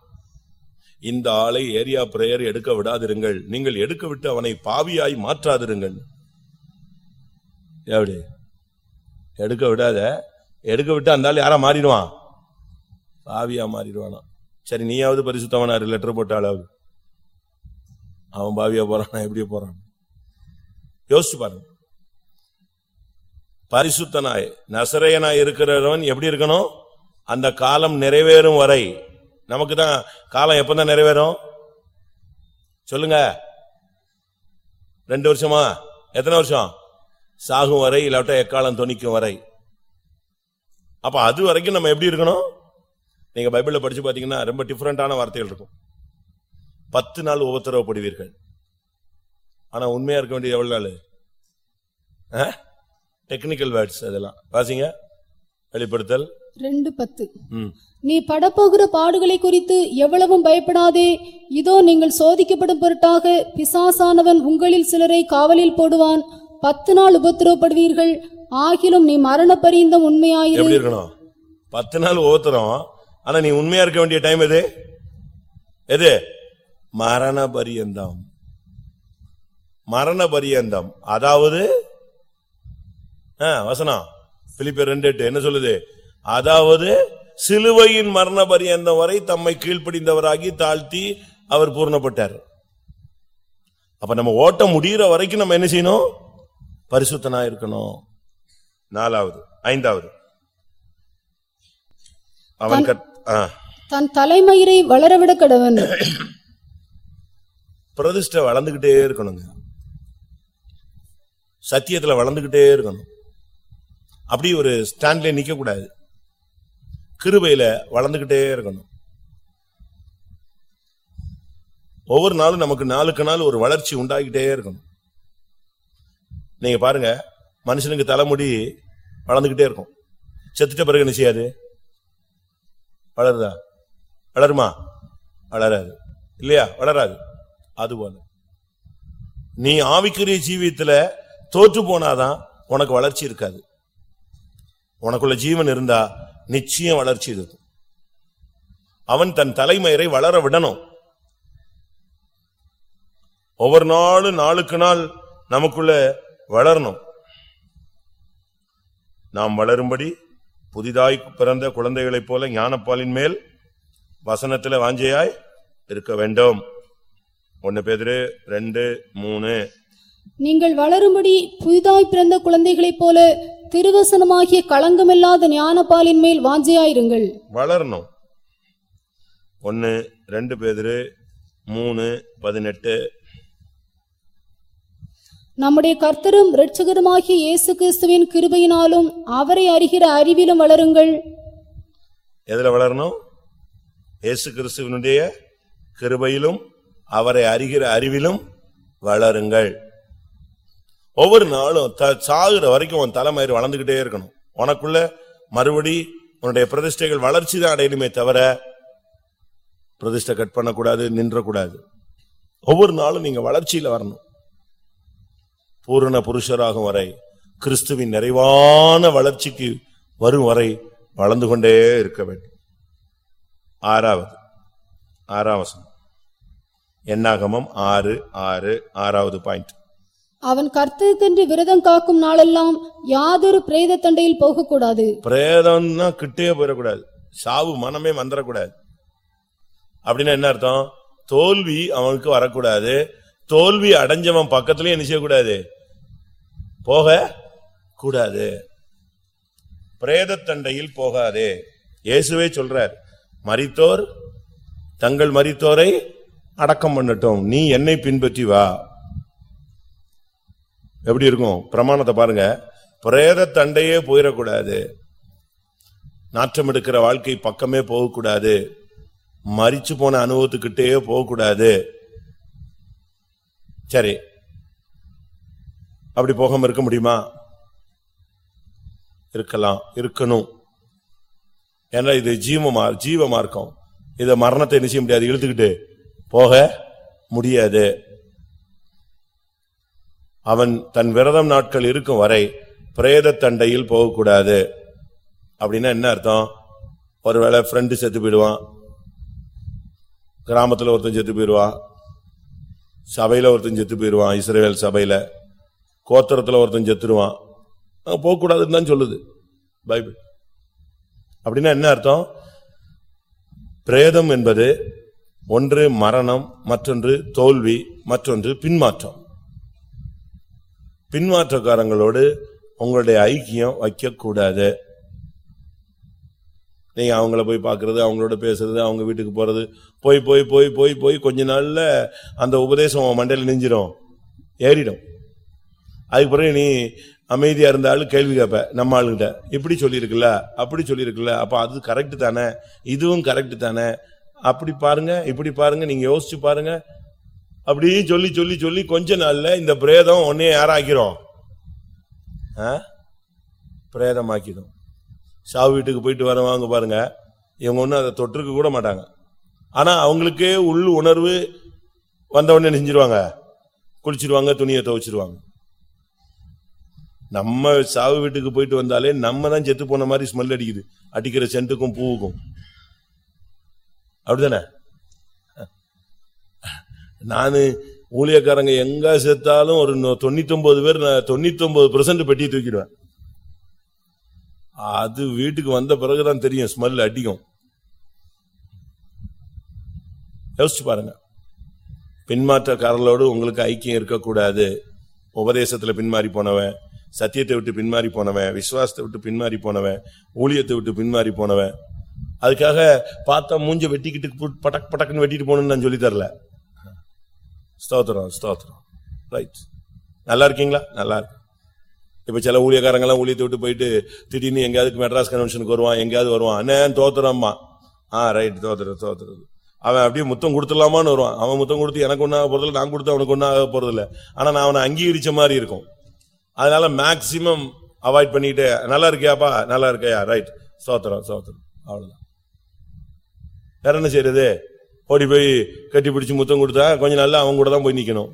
[SPEAKER 1] இந்த ஆளை ஏரியா பிரேயர் எடுக்க விடாதிருங்கள். நீங்கள் எடுக்க விட்டு அவனை பாவியாய் மாற்றாதிருங்கள். எப்படி? எடுக்க விடாத. எடுக்க விட்டு அந்தாலும் யாரா மாறிடுவான்? பாவியா மாறிடுவானா. சரி நீயாவது பரிசுத்தவனா இரு லெட்டர் போட்டாலாவது அவன் பாவியா போறான் எப்படி போறான். யோசிச்சு பாருங்க. பரிசுத்தனாய் நசரையனாய் இருக்கிறவன் எப்படி இருக்கணும்? அந்த காலம் நிறைவேறும் வரை. நமக்கு தான் காலம் எப்பதான் நிறைவேறும்? சொல்லுங்க. ரெண்டு வருஷமா? எத்தனை வருஷம்? சாகும் வரை இல்லாட்ட எக்காலம் தொனிக்கும் வரை. அப்ப அது வரைக்கும் நம்ம எப்படி இருக்கணும்? நீங்க பைபிள்ல படிச்சு பாத்தீங்கன்னா ரொம்ப டிஃபரெண்டான வார்த்தைகள் இருக்கும். பத்து நாள் உபத்திரவப்படுவீர்கள் ஆனா உண்மையா இருக்க வேண்டியது எவ்வளவு நாள்? டெக்னிக்கல் வேர்ட்ஸ் அதெல்லாம். வாசிங்க. வெளிப்படுத்தல்.
[SPEAKER 2] ரெண்டு பத்து. நீ படப்போகிற பாடுகளை குறித்து எவ்வளவும் பயப்படாதே. இதோ நீங்கள் சோதிக்கப்படும் பொருட்டாக பிசாசானவன் உங்களில் சிலரை காவலில் போடுவான். பத்து நாள் உபத்திரவப்படுவீர்கள். ஆகிலும் நீ மரண பரியந்தம் உண்மையாயிரு.
[SPEAKER 1] எப்படி இருக்கணும்? பத்து நாள் ஓத்துறோம் ஆனா நீ உண்மையா இருக்க வேண்டிய டைம் எது? எது? மரண பரியந்தம் மரண பரியந்தம் அதாவது ஆ, வசனம். பிலிப்பியர் ரெண்டு எட்டு என்ன சொல்லுது? அதாவது சிலுவையின் மரண பரியந்தம் வரை தம்மை கீழ்ப்படிந்தவராகி தாழ்த்தி அவர் பூர்ணப்பட்டார். அப்ப நம்ம ஓட்டம் முடியிற வரைக்கும் நம்ம என்ன செய்யணும்? பரிசுத்தனா இருக்கணும் நாலாவது ஐந்தாவது. அவன்.
[SPEAKER 2] தன் தலைமயிரை வளரவிட கடவன்.
[SPEAKER 1] பிரதிஷ்டை வளர்ந்துகிட்டே இருக்கணுங்க. சத்தியத்துல வளர்ந்துகிட்டே இருக்கணும். அப்படி ஒரு ஸ்டாண்ட்ல நிக்க கூடாது கிருபையில வளர்ந்துகிட்டே இருக்கணும். ஒவ்வொரு நாளும் நமக்கு நாளுக்கு நாள் ஒரு வளர்ச்சி உண்டாகிட்டே இருக்கணும். நீங்க பாருங்க மனுஷனுக்கு தலைமுடி வளர்ந்துகிட்டே இருக்கும். செத்துட்ட பிறகு என்ன செய்யாது? வளருதா? வளருமா? வளராது. இல்லையா? வளராது. அது போல நீ ஆவிக்குரிய ஜீவியத்துல தோற்று போனாதான் உனக்கு வளர்ச்சி இருக்காது. உனக்குள்ள ஜீவன் இருந்தா நிச்சயம் வளர்ச்சி இருக்கும். அவன் தன் தலைமயிரை வளர விடணும். ஒவ்வொரு நாளும் நாளுக்கு நாள் நமக்குள்ள வளரணும். நாம் வளரும்படி புதிதாய் பிறந்த குழந்தைகளைப் போல ஞானப்பாலின் மேல் வசனத்துல வாஞ்சையாய் இருக்க வேண்டும். ஒன்னு பேதிரு ரெண்டு மூணு.
[SPEAKER 2] நீங்கள் வளரும்படி புதிதாய் பிறந்த குழந்தைகளைப் போல திருவசனமாகிய களங்கமில்லாத ஞானப்பாலின் மேல் வாஞ்சையாயிருங்கள்.
[SPEAKER 1] வளரணும். ஒன்னு ரெண்டு பேதிரு மூணு பதினெட்டு
[SPEAKER 2] நம்முடைய கர்த்தரும் இரட்சகருமாகிய இயேசு கிறிஸ்துவின் கிருபையினாலும் அவரை அறிகிற அறிவிலும் வளருங்கள்.
[SPEAKER 1] எதுல வளரணும்? இயேசு கிறிஸ்துவனுடைய கிருபையிலும் அவரை அறிகிற அறிவிலும் வளருங்கள். ஒவ்வொரு நாளும் த- சாகுற வரைக்கும் உன் தலைமயிறு வளர்ந்துகிட்டே இருக்கணும். உனக்குள்ள மறுபடி உன்னுடைய பிரதிஷ்டைகள் வளர்ச்சி தான் அடையணுமே தவிர பிரதிஷ்டை கட் பண்ணக்கூடாது நின்றக்கூடாது. ஒவ்வொரு நாளும் நீங்க வளர்ச்சியில வரணும். பூரண புருஷராகும் வரை கிறிஸ்துவின் நிறைவான வளர்ச்சிக்கு வரும் வரை வளர்ந்து கொண்டே இருக்க வேண்டும். ஆறாவது ஆறாவசம் எண்ணாகமம் ஆறு ஆறு ஆறாவது பாயிண்ட்
[SPEAKER 2] அவன் கர்த்தருக்கென்று விரதம் காக்கும் நாளெல்லாம் யாதொரு பிரேத தண்டையில் போகக்கூடாது.
[SPEAKER 1] பிரேதம்னா கிட்டே போயிடக்கூடாது. சாவு மனமே வந்துடக்கூடாது அப்படின்னா என்ன அர்த்தம்? தோல்வி அவனுக்கு வரக்கூடாது. தோல்வி அடைஞ்சவன் பக்கத்துலயும் என்ன செய்யக்கூடாது? போக கூடாது. பிரேதத்தண்டையில் போகாதே. இயேசுவே சொல்றார் மறித்தோர் தங்கள் மறித்தோரை அடக்கம் பண்ணட்டும். நீ என்னை பின்பற்றி வா. எப்படி இருக்கும்? பிரமாணத்தை பாருங்க. பிரேத தண்டையே போயிடக்கூடாது. நாற்றம் எடுக்கிற வாழ்க்கை பக்கமே போகக்கூடாது. மறிச்சு போன அனுபவத்துக்கிட்டே போகக்கூடாது. சரி. அப்படி போகாம இருக்க முடியுமா? இருக்கலாம். இருக்கணும். ஏன்னா இது ஜீவமா ஜீவ மார்க்கம். இத மரணத்தை என்ன செய்ய முடியாது? இழுத்துக்கிட்டு போக முடியாது. அவன் தன் விரதம் நாட்கள் இருக்கும் வரை பிரேத தண்டையில் போகக்கூடாது. அப்படின்னா என்ன அர்த்தம்? ஒருவேளை ஃப்ரெண்டு செத்து போயிடுவான். கிராமத்தில் ஒருத்தன் செத்து போயிடுவான். சபையில் ஒருத்தன் செத்து போயிடுவான் இஸ்ரேல் சபையில். கோத்தரத்தில் ஒருத்தன் செத்துருவான். அங்கே போகக்கூடாதுன்னு தான் சொல்லுது. பைபிள். அப்படின்னா என்ன அர்த்தம்? பிரேதம் என்பது ஒன்று மரணம் மற்றொன்று தோல்வி மற்றொன்று பின்மாற்றம். பின்மாற்றக்காரங்களோடு உங்களுடைய ஐக்கியம் வைக்கக்கூடாது. நீங்கள் அவங்கள போய் பார்க்குறது அவங்களோட பேசுறது அவங்க வீட்டுக்கு போகிறது போய் போய் போய் போய் போய் கொஞ்ச நாளில் அந்த உபதேசம் மண்டையில் நெஞ்சிடும் ஏறிடும். அதுக்கு பிறகு நீ அமைதியாக இருந்தாலும் கேள்வி கேட்ப நம்ம ஆளுகிட்ட. இப்படி சொல்லியிருக்குல்ல அப்படி சொல்லியிருக்குல்ல அப்போ அது கரெக்டு தானே? இதுவும் கரெக்டு தானே? அப்படி பாருங்க இப்படி பாருங்க நீங்கள் யோசிச்சு பாருங்க. அப்படி சொல்லி சொல்லி சொல்லி கொஞ்ச நாளில் இந்த பிரேதம் ஒன்னே யாராக்கிறோம் ஆ? பிரேதமாக்கிடும். சாவு வீட்டுக்கு போயிட்டு வரவாங்க பாருங்க. இவங்க ஒன்றும் அதை தொற்றுக்க கூட மாட்டாங்க. ஆனா அவங்களுக்கே உள் உணர்வு வந்தவொடனே நெஞ்சிருவாங்க குளிச்சிருவாங்க துணியை துவைச்சிருவாங்க. நம்ம சாவு வீட்டுக்கு போயிட்டு வந்தாலே நம்ம தான் செத்து போன மாதிரி ஸ்மெல் அடிக்குது. அடிக்கிற சென்ட்டுக்கும் பூவுக்கும். அப்படிதானே? நானு ஊழியக்காரங்க எங்க செத்தாலும் ஒரு தொண்ணூத்தி ஒன்பது பேர் தொண்ணூத்தி ஒன்பது பெர்சன்ட் பெட்டி தூக்கிடுவேன். அது வீட்டுக்கு வந்த பிறகுதான் தெரியும் ஸ்மெல் அடிக்கும் யோசிச்சு பாருங்க. பின்மாற்றக்காரர்களோடு உங்களுக்கு ஐக்கியம் இருக்கக்கூடாது. உபதேசத்துல பின்மாறி போனவன் சத்தியத்தை விட்டு பின்மாறி போனவன் விசுவாசத்தை விட்டு பின்மாறி போனவன் ஊழியத்தை விட்டு பின்மாறி போனவன். அதுக்காக பார்த்தா மூஞ்ச வெட்டிக்கிட்டு பட்டக் படக் படக்குன்னு வெட்டிட்டு போகணும்னு நான் சொல்லி தரல. ஸ்தோத்திரம் ஸ்தோத்திரம். ரைட் நல்லா இருக்கீங்களா? நல்லா இருக்கு. இப்ப சில ஊழியக்காரங்கெல்லாம் ஊழியத்தை விட்டு போயிட்டு திடீர்னு எங்கேயாவது மெட்ராஸ் கன்வென்ஷனுக்கு வருவான் எங்கேயாவது வருவான். அண்ணன் தோத்துறம்மா ஆ ரைட் தோத்துற தோத்துறது அவன் அப்படியே முத்தம் கொடுத்துடலாமான்னு வருவான். அவன் முத்தம் கொடுத்து எனக்கு ஒன்றாக ஆக போறதில்ல நான் கொடுத்து அவனுக்கு ஒன்றாக ஆக போறதில்ல. ஆனா நான் அவனை அங்கீகரிச்ச மாதிரி இருக்கும். அதனால மேக்சிமம் அவாய்ட் பண்ணிட்டு நல்லா இருக்கியாப்பா? நல்லா இருக்கையா? ரைட் சோத்துறோம் சோத்துறோம் அவ்வளவுதான். வேற என்ன செய்யறது ஓடி போய் கட்டி பிடிச்சி முத்தம் கொடுத்தா கொஞ்சம் நல்லா அவங்க கூட தான் போய் நிக்கணும்.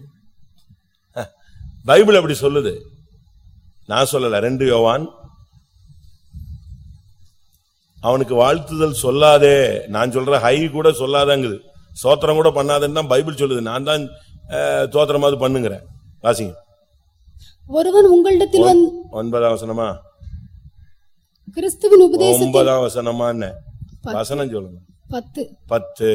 [SPEAKER 1] பைபிள் அப்படி சொல்லுது. நான் சொல்லல ரெண்டு யோவான். அவனுக்கு வாழ்த்துதல் சொல்லாதே நான் சொல்ற ஹை கூட சொல்லாதங்குது. சோத்திரம் கூட பண்ணாதேன்னு தான் பைபிள் சொல்லுது. நான் தான் அஹ், தோத்திரமாவது பண்ணுங்கிறேன். வாசிங்க.
[SPEAKER 2] ஒருவன் உங்களிடத்தில்
[SPEAKER 1] ஒன்பதாம் வசனமா?
[SPEAKER 2] கிறிஸ்துவின்
[SPEAKER 1] ஒன்பதாம் வசனமா என்ன வசனம் சொல்லுங்க.
[SPEAKER 2] பத்து.
[SPEAKER 1] பத்து.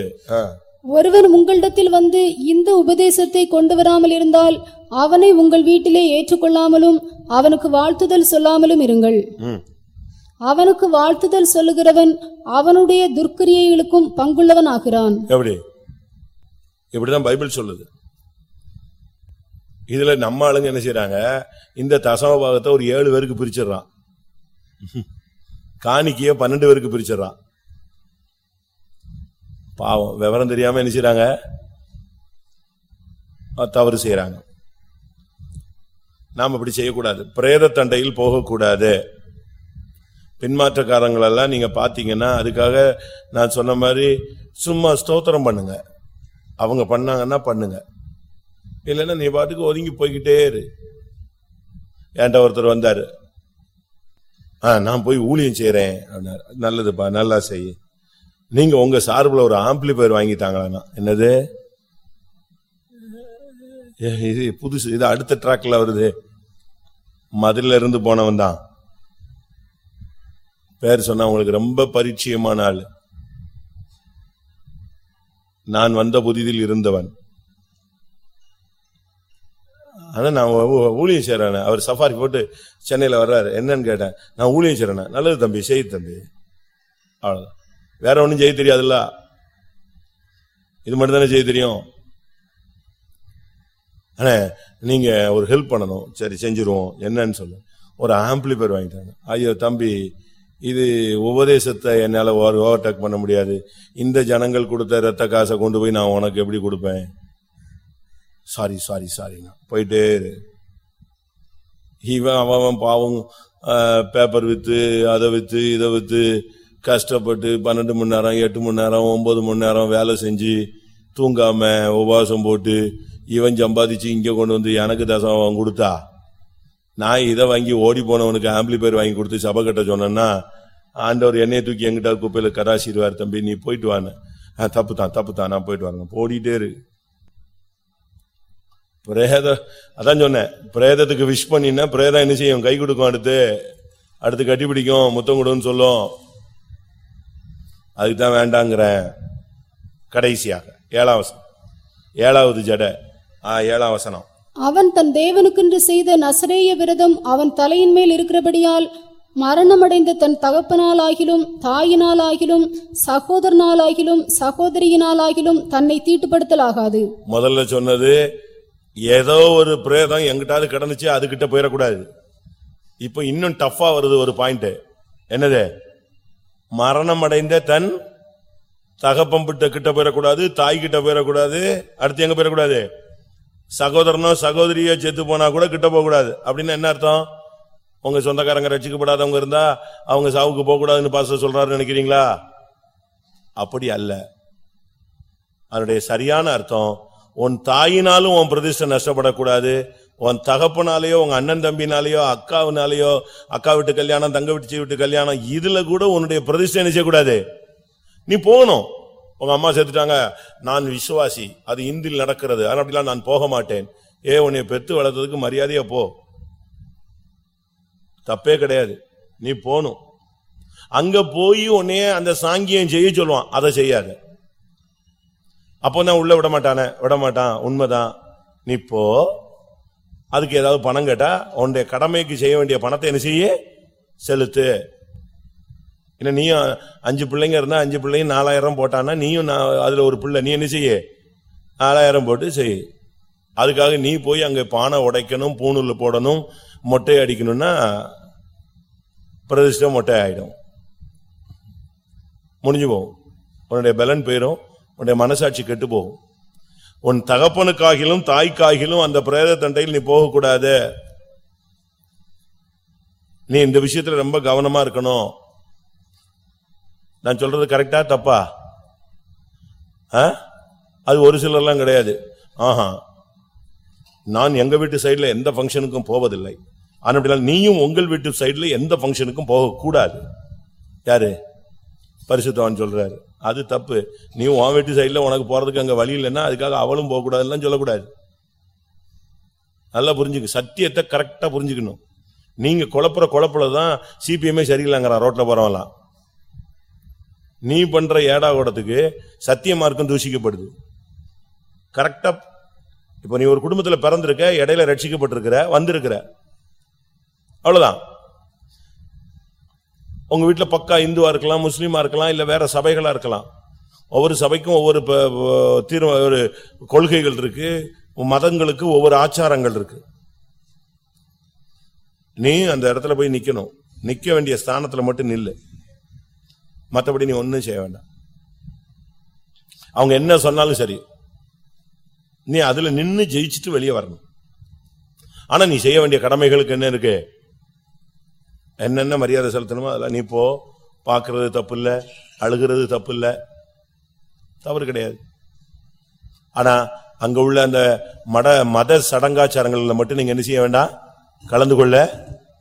[SPEAKER 1] ஆ.
[SPEAKER 2] ஒருவன் உங்களிடத்தில் வந்து இந்த உபதேசத்தை கொண்டு வராமல் இருந்தால் அவனை உங்கள் வீட்டிலே ஏற்றுக்கொள்ளாமலும் அவனுக்கு வாழ்த்துதல் சொல்லாமலும் இருங்கள்.
[SPEAKER 1] ம்.
[SPEAKER 2] அவனுக்கு வாழ்த்துதல் சொல்லுகிறவன் அவனுடைய துர்க்கிரியைகளுக்கும் பங்குள்ளவன் ஆகிறான்
[SPEAKER 1] எப்படி? இப்படிதான் பைபிள் சொல்லுது. இதுல நம்ம ஆளுங்க என்ன செய்யறாங்க இந்த தசம பாகத்தை ஒரு ஏழு பேருக்கு பிரிச்சிடுறான். காணிக்கைய பன்னெண்டு பேருக்கு பிரிச்சிடுறான். பாவம் விவரம் தெரியாம என்ன செய்கிறாங்க தவறு செய்யறாங்க நாம் அப்படி செய்யக்கூடாது. பிரேத தண்டையில் போகக்கூடாது. பின்மாற்றக்காரங்களெல்லாம் நீங்கள் பார்த்தீங்கன்னா அதுக்காக நான் சொன்ன மாதிரி சும்மா ஸ்தோத்திரம் பண்ணுங்க. அவங்க பண்ணாங்கன்னா பண்ணுங்க. இல்லைன்னா நீ பாட்டுக்கு ஒதுங்கி போய்கிட்டே இரு. என்கிட்ட ஒருத்தர் வந்தார். ஆ நான் போய் ஊழியம் செய்கிறேன் அப்படின்னாரு. நல்லதுப்பா நல்லா செய். நீங்க உங்க சார்பில் ஒரு ஆம்பிளிஃபயர் வாங்கிட்டாங்களா என்னது? ஏ, இது புதுசு இது அடுத்த ட்ராக்ல வருது. மதுரையில இருந்து போனவன் தான். பேர் சொன்னா உங்களுக்கு ரொம்ப பரிச்சயமான ஆள். நான் வந்த புதிதில் இருந்தவன். ஆனா நான் ஊ- ஊழியம் செய்றேன் அவர் சஃபாரி போட்டு சென்னையில வர்றாரு. என்னன்னு கேட்டேன். நான் ஊழியம் செய்றேன் நல்லது தம்பி செய் தம்பி. அவ்வளவுதான். வேற ஒன்றும் செய்ய தெரியாதுல்ல? இது மட்டும் தானே செய்ய தெரியும்? அண்ணே நீங்க ஒரு ஹெல்ப் பண்ணணும். சரி செஞ்சிருவோம். என்னன்னு சொல்லு. ஒரு ஆம்பிளிஃபயர் வாங்கிட்டாங்க ஐயோ தம்பி இது உபதேசத்தை ஓவர் ஓவர்டேக் பண்ண முடியாது. இந்த ஜனங்கள் கொடுத்த ரத்த காசை கொண்டு போய் நான் உனக்கு எப்படி கொடுப்பேன்? சாரி சாரி சாரிங்க போயிட்டே இவன் அவன் அவன் பாவம் பேப்பர் விற்று அதை விற்று இதை விற்று கஷ்டப்பட்டு பன்னெண்டு மணி நேரம் எட்டு மணி நேரம் ஒன்பது மணி நேரம் வேலை செஞ்சு தூங்காம உபவாசம் போட்டு இவன் சம்பாதிச்சு இங்க கொண்டு வந்து எனக்கு தசம் அவன் கொடுத்தா? நான் இதை வாங்கி ஓடி போனவனுக்கு ஆம்பிளிபயர் வாங்கி கொடுத்து சபை கட்ட சொன்னேன்னா ஆண்டவர் என்னையை தூக்கி எங்கிட்ட குப்பையில கராசிடுவார் தம்பி நீ போயிட்டு வான்னு. தப்பு தான் தப்பு தான் நான் போயிட்டு வரேன் போடிட்டே இரு. பிரேத அதான் சொன்னேன் பிரேதத்துக்கு விஷ் பண்ணினா பிரேதம் என்ன செய்யும்? கை கொடுக்கும் அடுத்து. அடுத்து கட்டி பிடிக்கும் முத்தம் கொடுன்னு சொல்லும். அதுக்கு தான் வேண்டாங்கிறேன். கடைசியாக ஏழாம் ஏழாவது ஜட. ஆ ஏழாம் வசனம்.
[SPEAKER 2] அவன் தன் தேவனுக்கென்று செய்த நசரேய விரதம் அவன் தலையின் மேல் இருக்கிறபடியால் மரணமடைந்த தன் தகப்பனாலாகிலும் தாயினாலாகிலும் சகோதரனாலாகிலும் சகோதரியினாலாகிலும் தன்னை தீட்டுப்படுத்தலாகாது.
[SPEAKER 1] முதல்ல சொன்னது ஏதோ ஒரு பிரேதம் எங்கிட்டாவது கிடந்துச்சு அதுகிட்ட போயிடக்கூடாது. இப்ப இன்னும் டஃபா வருது ஒரு பாயிண்ட் என்னது? மரணம் அடைந்த தன் தகப்பம் கிட்ட கிட்ட போயிடக்கூடாது தாய் கிட்ட போயிடக்கூடாது அடுத்து எங்க போயிடக்கூடாது? சகோதரனோ சகோதரியோ செத்து போனா கூட கிட்ட போகக்கூடாது. அப்படின்னு என்ன அர்த்தம்? உங்க சொந்தக்காரங்க ரசிக்கப்படாதவங்க இருந்தா அவங்க சாவுக்கு போகக்கூடாதுன்னு பாச சொல்றாரு நினைக்கிறீங்களா? அப்படி அல்ல. அதனுடைய சரியான அர்த்தம் உன் தாயினாலும் உன் பிரதிஷ்டை நஷ்டப்படக்கூடாது உன் தகப்பனாலேயோ உங்க அண்ணன் தம்பினாலேயோ அக்காவினாலேயோ அக்கா வீட்டு கல்யாணம் தங்க வீட்டு வீட்டு கல்யாணம் இதுல கூட உன்னுடைய பிரதிஷ்டை என்ன செய்யக்கூடாது? நீ போகணும். உங்க அம்மா சேர்த்துட்டாங்க. நான் விசுவாசி. அது இந்தியில் நடக்கிறது. ஆனா அப்படிலாம் நான் போக மாட்டேன். ஏ உன்னை பெத்து வளர்த்ததுக்கு மரியாதையா போ. தப்பே கிடையாது. நீ போகணும். அங்க போய் உன்னைய அந்த சாங்கியம் செய்ய சொல்லுவான். அதை செய்யாத. அப்போ தான் உள்ள விட மாட்டானே. விட மாட்டான். உண்மைதான். நீ போ. அதுக்கு ஏதாவது பணம் கேட்டா உன்னுடைய கடமைக்கு செய்ய வேண்டிய பணத்தை என்ன செய்ய? செலுத்து. ஏன்னா நீயும் அஞ்சு பிள்ளைங்க இருந்தா அஞ்சு பிள்ளைங்க நாலாயிரம் போட்டான்னா நீயும் அதுல ஒரு பிள்ளை நீ என்ன செய்ய? நாலாயிரம் போட்டு செய். அதுக்காக நீ போய் அங்க பானை உடைக்கணும் பூணூல் போடணும் மொட்டை அடிக்கணும்னா பிரதிஷ்டம் மொட்டை ஆயிடும். முடிஞ்சு போகும். உன்னுடைய பலன் போயிடும் உன்னுடைய மனசாட்சி கெட்டு போகும். உன் தகப்பனுக்காகிலும் தாய்க்காகிலும் அந்த பிரேத தண்டையில் நீ போகக்கூடாது. நீ இந்த விஷயத்துல ரொம்ப கவனமா இருக்கணும். நான் சொல்றது கரெக்டா தப்பா? ஆ? அது ஒரு சிலர்லாம் கிடையாது. ஆஹா. நான் எங்க வீட்டு சைடுல எந்த ஃபங்க்ஷனுக்கும் போவதில்லை. ஆனால் அப்படின்னா நீயும் உங்கள் வீட்டு சைடுல எந்த ஃபங்க்ஷனுக்கும் போகக்கூடாது. யாரு? பரிசுத்தவன் சொல்றாரு. அது தப்பு. நீ உன் வீட்டு சைடில் உனக்கு போறதுக்கு அங்க வழி இல்லைன்னா அதுக்காக அவளும் போக சொல்லக்கூடாது. நல்லா புரிஞ்சுக்க. சத்தியத்தை கரெக்டா புரிஞ்சுக்கணும். நீங்க குழப்புற குழப்பல தான் சிபிஎம்ஏ சரியில்லைங்கிறான் ரோட்ல போறவன்லாம். நீ பண்ற ஏடா கூடத்துக்கு சத்திய மார்க்கம் தூஷிக்கப்படுது. கரெக்டா இப்போ நீ ஒரு குடும்பத்துல பிறந்திருக்க இடையில ரட்சிக்கப்பட்டிருக்கிற வந்திருக்கிற. அவ்வளவுதான். உங்கள் வீட்டில் பக்கா இந்துவாக இருக்கலாம் முஸ்லீமாக இருக்கலாம் இல்லை வேறு சபைகளாக இருக்கலாம். ஒவ்வொரு சபைக்கும் ஒவ்வொரு ப- தீர்வு ஒரு கொள்கைகள் இருக்குது மதங்களுக்கு ஒவ்வொரு ஆச்சாரங்கள் இருக்குது நீ அந்த இடத்துல போய் நிற்கணும் நிற்க வேண்டிய ஸ்தானத்தில் மட்டும் நில்லு. மற்றபடி நீ ஒன்றும் செய்ய வேண்டாம். அவங்க என்ன சொன்னாலும் சரி. நீ அதில் நின்று ஜெயிச்சுட்டு வெளியே வரணும். ஆனால் நீ செய்ய வேண்டிய கடமைகளுக்கு என்ன இருக்கு? என்னென்ன மரியாதை செலுத்தணுமோ அதெல்லாம் நீ போ. பார்க்கறது தப்பு இல்லை அழுகிறது தப்பு இல்லை தவறு கிடையாது. ஆனால் அங்கே உள்ள அந்த மட மத சடங்காச்சாரங்களில் மட்டும் நீங்கள் என்ன செய்ய வேண்டாம்? கலந்து கொள்ள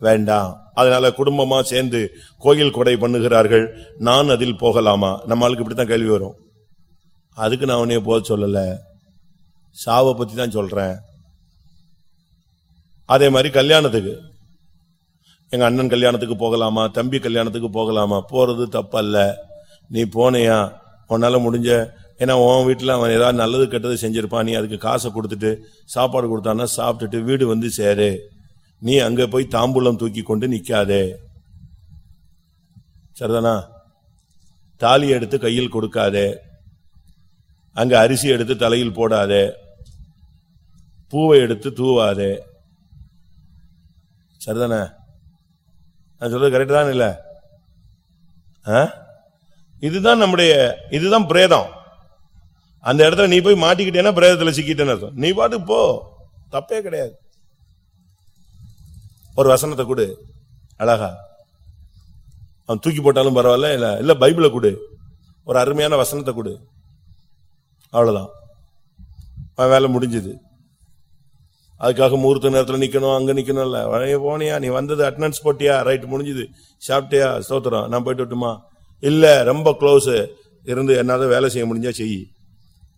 [SPEAKER 1] வேண்டாம். அதனால குடும்பமா சேர்ந்து கோயில் கொடை பண்ணுகிறார்கள். நான் அதில் போகலாமா? நம்ம ஆளுக்கு இப்படித்தான் கேள்வி வரும். அதுக்கு நான் உன்னைய போக சொல்லலை. சாவை பற்றி தான் சொல்கிறேன் அதே மாதிரி கல்யாணத்துக்கு. எங்க அண்ணன் கல்யாணத்துக்கு போகலாமா தம்பி கல்யாணத்துக்கு போகலாமா? போறது தப்பல்ல. நீ போனையா? உன்னால முடிஞ்ச ஏன்னா உன் வீட்டில் அவன் ஏதாவது நல்லது கெட்டது செஞ்சிருப்பான் நீ அதுக்கு காசை கொடுத்துட்டு சாப்பாடு கொடுத்தான்னா சாப்பிட்டுட்டு வீடு வந்து சேரு. நீ அங்கே போய் தாம்பூலம் தூக்கி கொண்டு நிற்காதே சரிதானா? தாலி எடுத்து கையில் கொடுக்காதே. அங்கே அரிசி எடுத்து தலையில் போடாதே. பூவை எடுத்து தூவாதே. சரிதானே? நான் சொல்றது கரெக்ட் தான் இல்லை? ஆ? இதுதான் நம்முடைய இதுதான் பிரேதம். அந்த இடத்துல நீ போய் மாட்டிக்கிட்டேன்னா பிரேதத்தில் சிக்கிட்டேன்னு அர்த்தம். நீ பாட்டு போ. தப்பே கிடையாது. ஒரு வசனத்தை கொடு. அழகா. அவன் தூக்கி போட்டாலும் பரவாயில்ல இல்ல இல்ல பைபிளை கொடு. ஒரு அருமையான வசனத்தை கொடு. அவ்வளவுதான். வேலை முடிஞ்சது. அதுக்காக முகூர்த்த நேரத்தில் நிற்கணும் அங்கே நிக்கணும் இல்ல. வழிய போனியா? நீ வந்தது அட்டண்டன்ஸ் போட்டியா? ரைட் முடிஞ்சுது. சாப்பிட்டியா? ஸ்தோத்திரம் நான் போயிட்டு விட்டுமா இல்லை ரொம்ப க்ளோஸு இருந்து என்னால் வேலை செய்ய முடிஞ்சா செய்.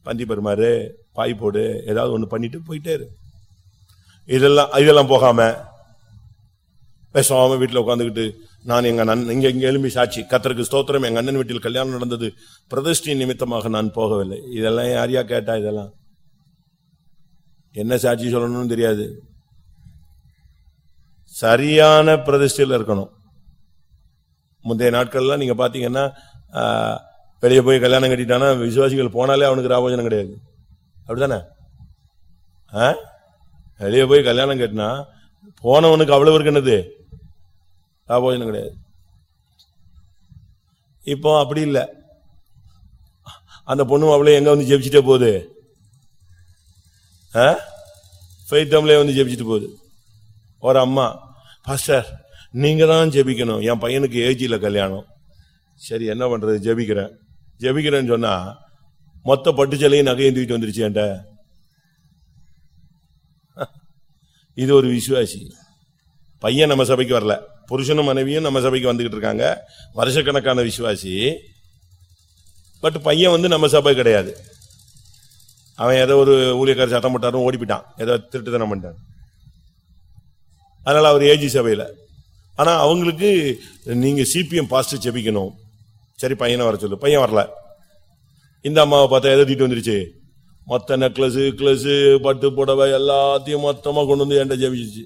[SPEAKER 1] பந்தி பெருமாறு பாய் போடு. ஏதாவது ஒன்று பண்ணிட்டு போயிட்டே இரு. இதெல்லாம் இதெல்லாம் போகாமல் பேசாமல் வீட்டில் உட்காந்துக்கிட்டு நான் எங்கள் அண்ணன் இங்கே இங்கே எலும்பி சாட்சி. கத்தருக்கு ஸ்தோத்திரம். எங்கள் அண்ணன் வீட்டில் கல்யாணம் நடந்தது. பிரதிஷ்டின் நிமித்தமாக நான் போகவில்லை. இதெல்லாம் யாரையா கேட்டா இதெல்லாம்? என்ன சாட்சி சொல்லணும்னு தெரியாது. சரியான பிரதிஷ்டையில் இருக்கணும். முந்தைய நாட்கள்லாம் நீங்க பாத்தீங்கன்னா வெளியே போய் கல்யாணம் கட்டிட்டானா விசுவாசிகள் போனாலே அவனுக்கு ராபோஜனம் கிடையாது. அப்படிதானே ஆ? வெளியே போய் கல்யாணம் கட்டினா போனவனுக்கு அவ்வளவு இருக்கு என்னது? ராபோஜனம் கிடையாது. இப்போ அப்படி இல்லை. அந்த பொண்ணு அவளே எங்க வந்து ஜெபிச்சுட்டே போகுது? ஃபைத்தம்லே வந்து ஜெபிச்சுட்டு போகுது. ஒரு அம்மா பாஸ்டர் நீங்கள் தான் ஜெபிக்கணும். என் பையனுக்கு ஏஜியில் கல்யாணம். சரி என்ன பண்ணுறது ஜெபிக்கிறேன். ஜெபிக்கிறேன்னு சொன்னால் மொத்த பட்டுச்சலையும் நகையும் தூக்கிட்டு வந்துருச்சு என்கிட்ட. இது ஒரு விசுவாசி. பையன் நம்ம சபைக்கு வரல. புருஷனும் மனைவியும் நம்ம சபைக்கு வந்துகிட்டு இருக்காங்க. வருஷக்கணக்கான விசுவாசி. பட் பையன் வந்து நம்ம சபை கிடையாது. அவன் ஏதோ ஒரு ஊழியக்கார சத்தம் போட்டாரும் ஓடி போயிட்டான். ஏதோ திருட்டுத்தனம் பண்ணிட்டான் அதனால அவர் ஏஜி சபையில். ஆனால் அவங்களுக்கு நீங்கள் சிபிஎம் பாஸ்டர் ஜெபிக்கணும். சரி பையனை வர சொல்லு. பையன் வரல. இந்த அம்மாவை பார்த்தா எதை தீட்டு வந்துருச்சு. மொத்த நெக்லஸ் கிளஸு பட்டு புடவை எல்லாத்தையும் மொத்தமாக கொண்டு வந்து என்கிட்ட ஜெபிச்சிச்சு.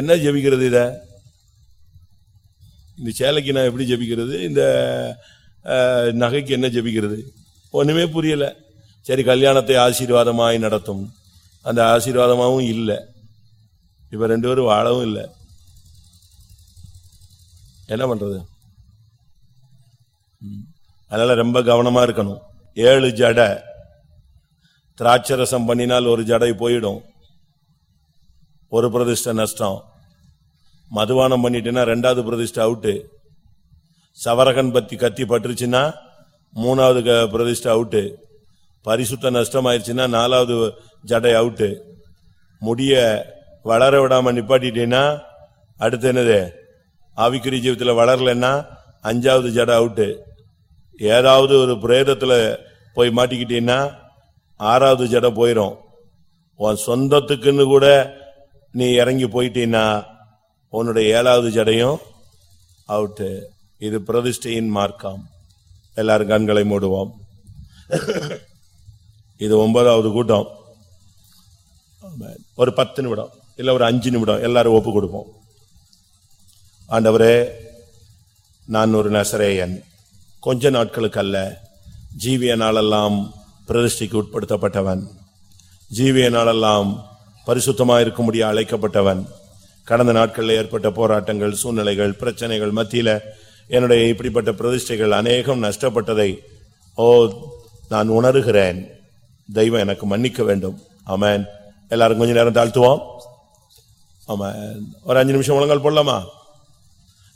[SPEAKER 1] என்ன ஜெபிக்கிறது இதை? இந்த சேலைக்கு நான் எப்படி ஜெபிக்கிறது? இந்த நகைக்கு என்ன ஜெபிக்கிறது? ஒன்றுமே புரியலை. சரி கல்யாணத்தை ஆசீர்வாதமாய் நடத்தும். அந்த ஆசீர்வாதமாகவும் இல்லை. இப்ப ரெண்டு பேரும் வாழவும் இல்லை. என்ன பண்றது? அதனால் அதனால ரொம்ப கவனமா இருக்கணும். ஏழு ஜடை. திராட்சரசம் பண்ணினால் ஒரு ஜடை போயிடும். ஒரு பிரதிஷ்டை நஷ்டம். மதுபானம் பண்ணிட்டேன்னா ரெண்டாவது பிரதிஷ்டை அவுட்டு. சவரகன் பத்தி கத்தி பட்டுருச்சுன்னா மூணாவது க- பிரதிஷ்டை அவுட்டு. பரிசுத்த நஷ்டம் ஆயிடுச்சுன்னா நாலாவது ஜடை அவுட்டு. முடிய வளர விடாம நிப்பாட்டிட்டீங்கன்னா அடுத்து என்னது? ஆவிக்குறி ஜீவத்தில் வளரலன்னா அஞ்சாவது ஜடை அவுட்டு. ஏதாவது ஒரு பிரேதத்தில் போய் மாட்டிக்கிட்டீங்கன்னா ஆறாவது ஜடை போயிடும் உன் சொந்தத்துக்குன்னு கூட நீ இறங்கி போயிட்டீன்னா உன்னுடைய ஏழாவது ஜடையும் அவுட்டு. இது பிரதிஷ்டையின் மார்க்கம். எல்லாரும் கண்களை மூடுவோம். இது ஒன்பதாவது கூட்டம். ஒரு பத்து நிமிடம் இல்லை ஒரு அஞ்சு நிமிடம் எல்லாரும் ஒப்பு கொடுப்போம். ஆண்டவரே நான் ஒரு நசரேயன். கொஞ்ச நாட்களுக்கு அல்ல ஜீவிய நாளெல்லாம் பிரதிஷ்டிக்கு உட்படுத்தப்பட்டவன். ஜீவிய நாளெல்லாம் பரிசுத்தமாக பரிசுத்தமாயிருக்கும்படி அழைக்கப்பட்டவன். கடந்த நாட்களில் ஏற்பட்ட போராட்டங்கள் சூழ்நிலைகள் பிரச்சனைகள் மத்தியில் என்னுடைய இப்படிப்பட்ட பிரதிஷ்டைகள் அநேகம் நஷ்டப்பட்டதை ஓ நான் உணர்கிறேன். தெய்வம் எனக்கு மன்னிக்க வேண்டும். ஆமேன். எல்லாரும் கொஞ்ச நேரம் தாழ்த்துவோம். ஆமென். ஒரு அஞ்சு நிமிஷம் முழங்கால் போடலாமா?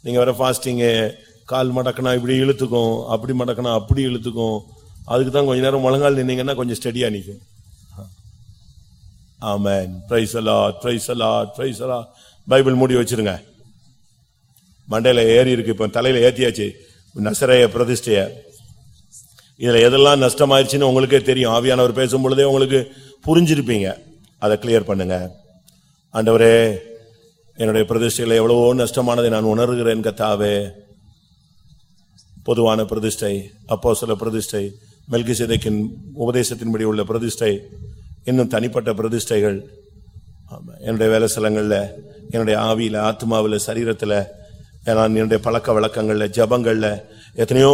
[SPEAKER 1] நீங்க வேற ஃபாஸ்டிங்கு கால் மடக்கினா இப்படி இழுத்துக்கும் அப்படி மடக்கினா அப்படி இழுத்துக்கும். அதுக்கு தான் கொஞ்ச நேரம் முழங்கால் நின்னீங்கன்னா கொஞ்சம் ஸ்டெடியாக நிற்கும் ஆமேன். Praise a lot praise a lot praise a lot Bible மூடி வச்சிருங்க. மண்டையில ஏறி இருக்கு இப்ப தலையில ஏத்தியாச்சு. நசரைய பிரதிஷ்டையை. இதுல எதெல்லாம் நஷ்டமாயிருச்சுன்னு உங்களுக்கே தெரியும். ஆவியானவர் பேசும் பொழுதே உங்களுக்கு புரிஞ்சிருப்பீங்க. அதை கிளியர் பண்ணுங்க. ஆண்டவரே என்னுடைய பிரதிஷ்டையில் எவ்வளவோ நஷ்டமானதை நான் உணர்கிறேன் கத்தாவே. பொதுவான பிரதிஷ்டை அப்போ சில பிரதிஷ்டை மெல்கிசேதேக்கின் உபதேசத்தின்படி உள்ள பிரதிஷ்டை இன்னும் தனிப்பட்ட பிரதிஷ்டைகள். என்னுடைய வேலை ஸ்தலங்கள்ல என்னுடைய ஆவியில ஆத்மாவில சரீரத்துல நான் என்னுடைய பழக்க வழக்கங்கள்ல ஜபங்கள்ல எத்தனையோ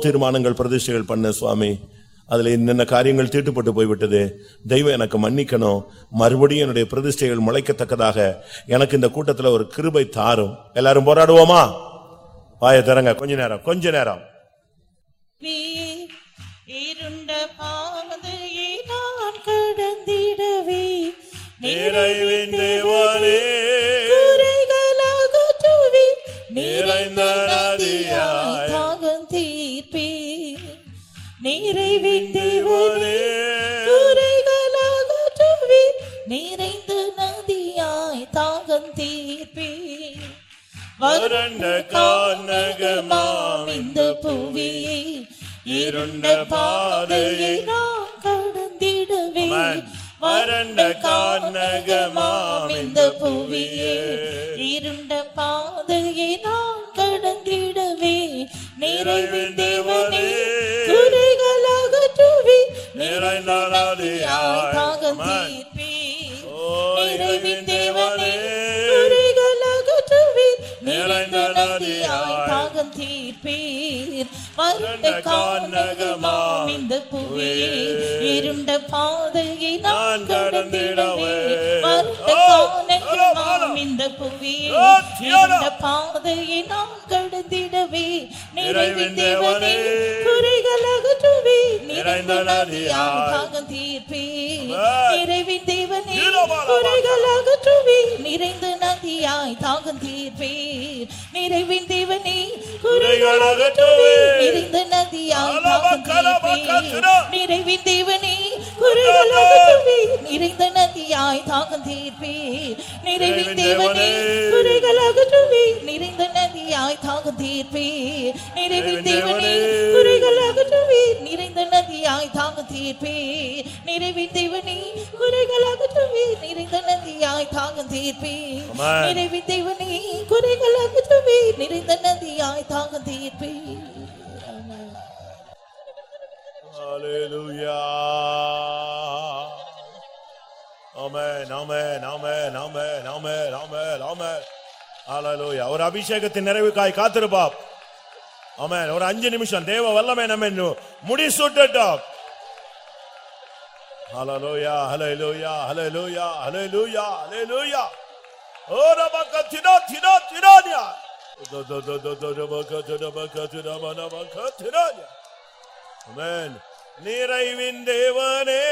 [SPEAKER 1] தீர்மானங்கள் பிரதிஷ்டைகள் பண்ண சுவாமி. அதுல என்னென்ன காரியங்கள் தீட்டுப்பட்டு போய்விட்டது தெய்வம் எனக்கு மன்னிக்கணும் மறுபடியும் என்னுடைய பிரதிஷ்டைகள் முளைக்கத்தக்கதாக எனக்கு இந்த கூட்டத்துல ஒரு கிருபை தாரும். எல்லாரும் போராடுவோமா? வாயை திறங்க கொஞ்ச நேரம் கொஞ்ச நேரம்.
[SPEAKER 3] நீ இருண்ட பாதையை நான் கடந்திடவே
[SPEAKER 1] நிறைவின் தேவனே,
[SPEAKER 3] குறைகளாகட்டுவே
[SPEAKER 1] நிறைந்த நதியாய்
[SPEAKER 3] நிறைவின் தேவனே குறைகளாகட்டுவே நிறைந்த நதியாய் தாகம் தீர்ப்பே.
[SPEAKER 1] வறண்ட கானகமாம்
[SPEAKER 3] இந்த புவியை
[SPEAKER 1] இருண்ட பாதையை
[SPEAKER 3] நான் கடந்திடவே.
[SPEAKER 1] வறண்ட கானகமாம்
[SPEAKER 3] இந்த புவியை இருண்ட பாதையை கடந்திடவே. நிறைவின் தேவனே. குறைகளாகட்டுவே
[SPEAKER 1] நிறைந்த நதியாய்
[SPEAKER 3] தாகம். தீர்ப்பே.
[SPEAKER 1] ஓ,
[SPEAKER 3] நிறைவின் தேவனே.
[SPEAKER 1] நிறைந்த நதியாய்
[SPEAKER 3] தாகம் தீர்ப்பீர் வறண்ட கானகமாம் இந்த இருண்ட பாதையை நான் கடந்திடவே. வறண்ட கானகமாம் இந்த புவியை. இருண்ட பாதையை நான் கடந்திடவே. நிறைவின் தேவனே. குறைகளாகட்டுவே நிறைந்த நதியாய் தாகம் தீர்ப்பீர் நிறைவின் தேவனே குறைகளாகட்டுவே நிறைந்த நதியாய் தாகம் தீர்ப்பீர். நிறைவின் தேவனே குறைகளாகட்டுவே நிறைந்த நதியாய் நிறைவின் தேவனே குறைகள் அகற்றுவீர் நிறைந்த நதியாய் தாகம் தீர்ப்பீர் நிறைவின் தேவனே குறைகள் அகற்றுவீர் நிறைந்த நதியாய் தாகம் தீர்ப்பீர் நிறைவின் தேவனே குறைகள் அகற்றுவீர் நிறைந்த நதியாய் தாகம் தீர்ப்பீர் நிறைவின் தேவனே குறைகள் அகற்றுவீர் நிறைந்த நதியாய் தாகம்
[SPEAKER 1] Amen.
[SPEAKER 3] நிறைவின் தேவனே குறைகள் நிரம்பி நிறைந்த நதியாய்
[SPEAKER 1] தாங்க தீர்ப்பி ஒரு அபிஷேகத்தின் நிறைவுக்காய் காத்திருப்பா ஆமேன் ஒரு அஞ்சு நிமிஷம் தேவ வல்லமே நம்ம முடிசூட்டோம் ஹலலோயா ஹலலோயா ஹலலோயா ஹலலோயா ஹலலோயா ஓ ரபா கத்தினா தினா தினானியா தோ தோ தோ தோ தோ ரபக தினபக தினமனபக தினோனியா ஆமென் நிறைவின் தேவனே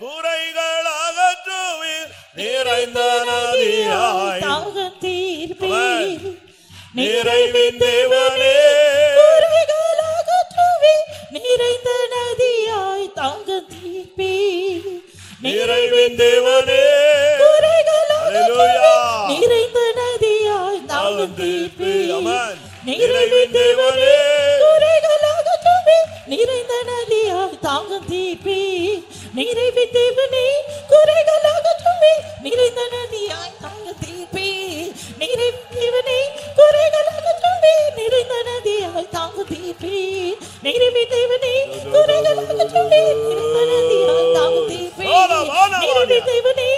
[SPEAKER 1] குறைகள் அகற்றுவீர் நிறைந்த நதியாய்
[SPEAKER 3] தாகம் தீர்ப்பீர்
[SPEAKER 1] நிறைவின் தேவனே
[SPEAKER 3] குறைகள் அகற்றுவீர் நிறைந்த நதியாய் தாகம் தீர்ப்பீர்
[SPEAKER 1] நிறைவின் தேவனே
[SPEAKER 3] குறைகள்
[SPEAKER 1] Hallelujah.
[SPEAKER 3] நிறைந்த நதியாய் தாகம்
[SPEAKER 1] தாகம் தீர்ப்பீர்.
[SPEAKER 3] தீர்ப்பீர்
[SPEAKER 1] Amen.
[SPEAKER 3] நிறைவின் தேவனே. குறைகள் அகற்றுவீர் நிறைந்த நதியாய் தாகம் தீர்ப்பீர் நிறைவின் தேவனே குறைகள் அகற்றுவீர் நிறைந்த நதியாய் தாகம் தீர்ப்பீர் நிறைவின் தேவனே குறைகள் அகற்றுவீர் நிறைந்த நதியாய் தாகம் தீர்ப்பீர் நிறைவின் தேவனே குறைகள் அகற்றுவீர் நிறைந்த நதியாய் தாகம் தீர்ப்பீர்
[SPEAKER 1] வாடா, வாடா,
[SPEAKER 3] நிறைவின் தேவனே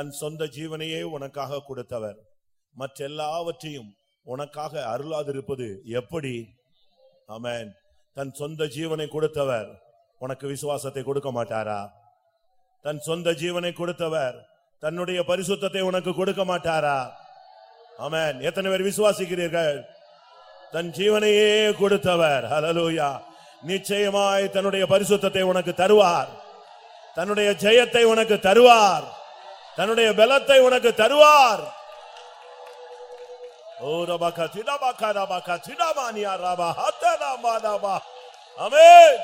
[SPEAKER 1] தன் சொந்த ஜீவனையே உனக்காக கொடுத்தவர். மற்றெல்லாவற்றையும் உனக்காக அருளாதிருப்பது எப்படி? ஆமேன். தன் சொந்த ஜீவனை கொடுத்தவர் உனக்கு விசுவாசத்தை கொடுக்க மாட்டாரா? தன் சொந்த ஜீவனை கொடுத்தவர் தன்னுடைய பரிசுத்தத்தை உனக்கு கொடுக்க மாட்டாரா? ஆமேன். எத்தனை பேர் விசுவாசிக்கிறீர்கள்? தன் ஜீவனையே கொடுத்தவர். ஹலலூயா நிச்சயமாய் தன்னுடைய பரிசுத்தத்தை உனக்கு தருவார். தன்னுடைய ஜெயத்தை உனக்கு தருவார். தன்னுடைய பலத்தை உனக்கு தருவார். ஓ ரபக திடபக ரபக திடமானியா ரப ஹத்தனமா ரப. ஆமென்.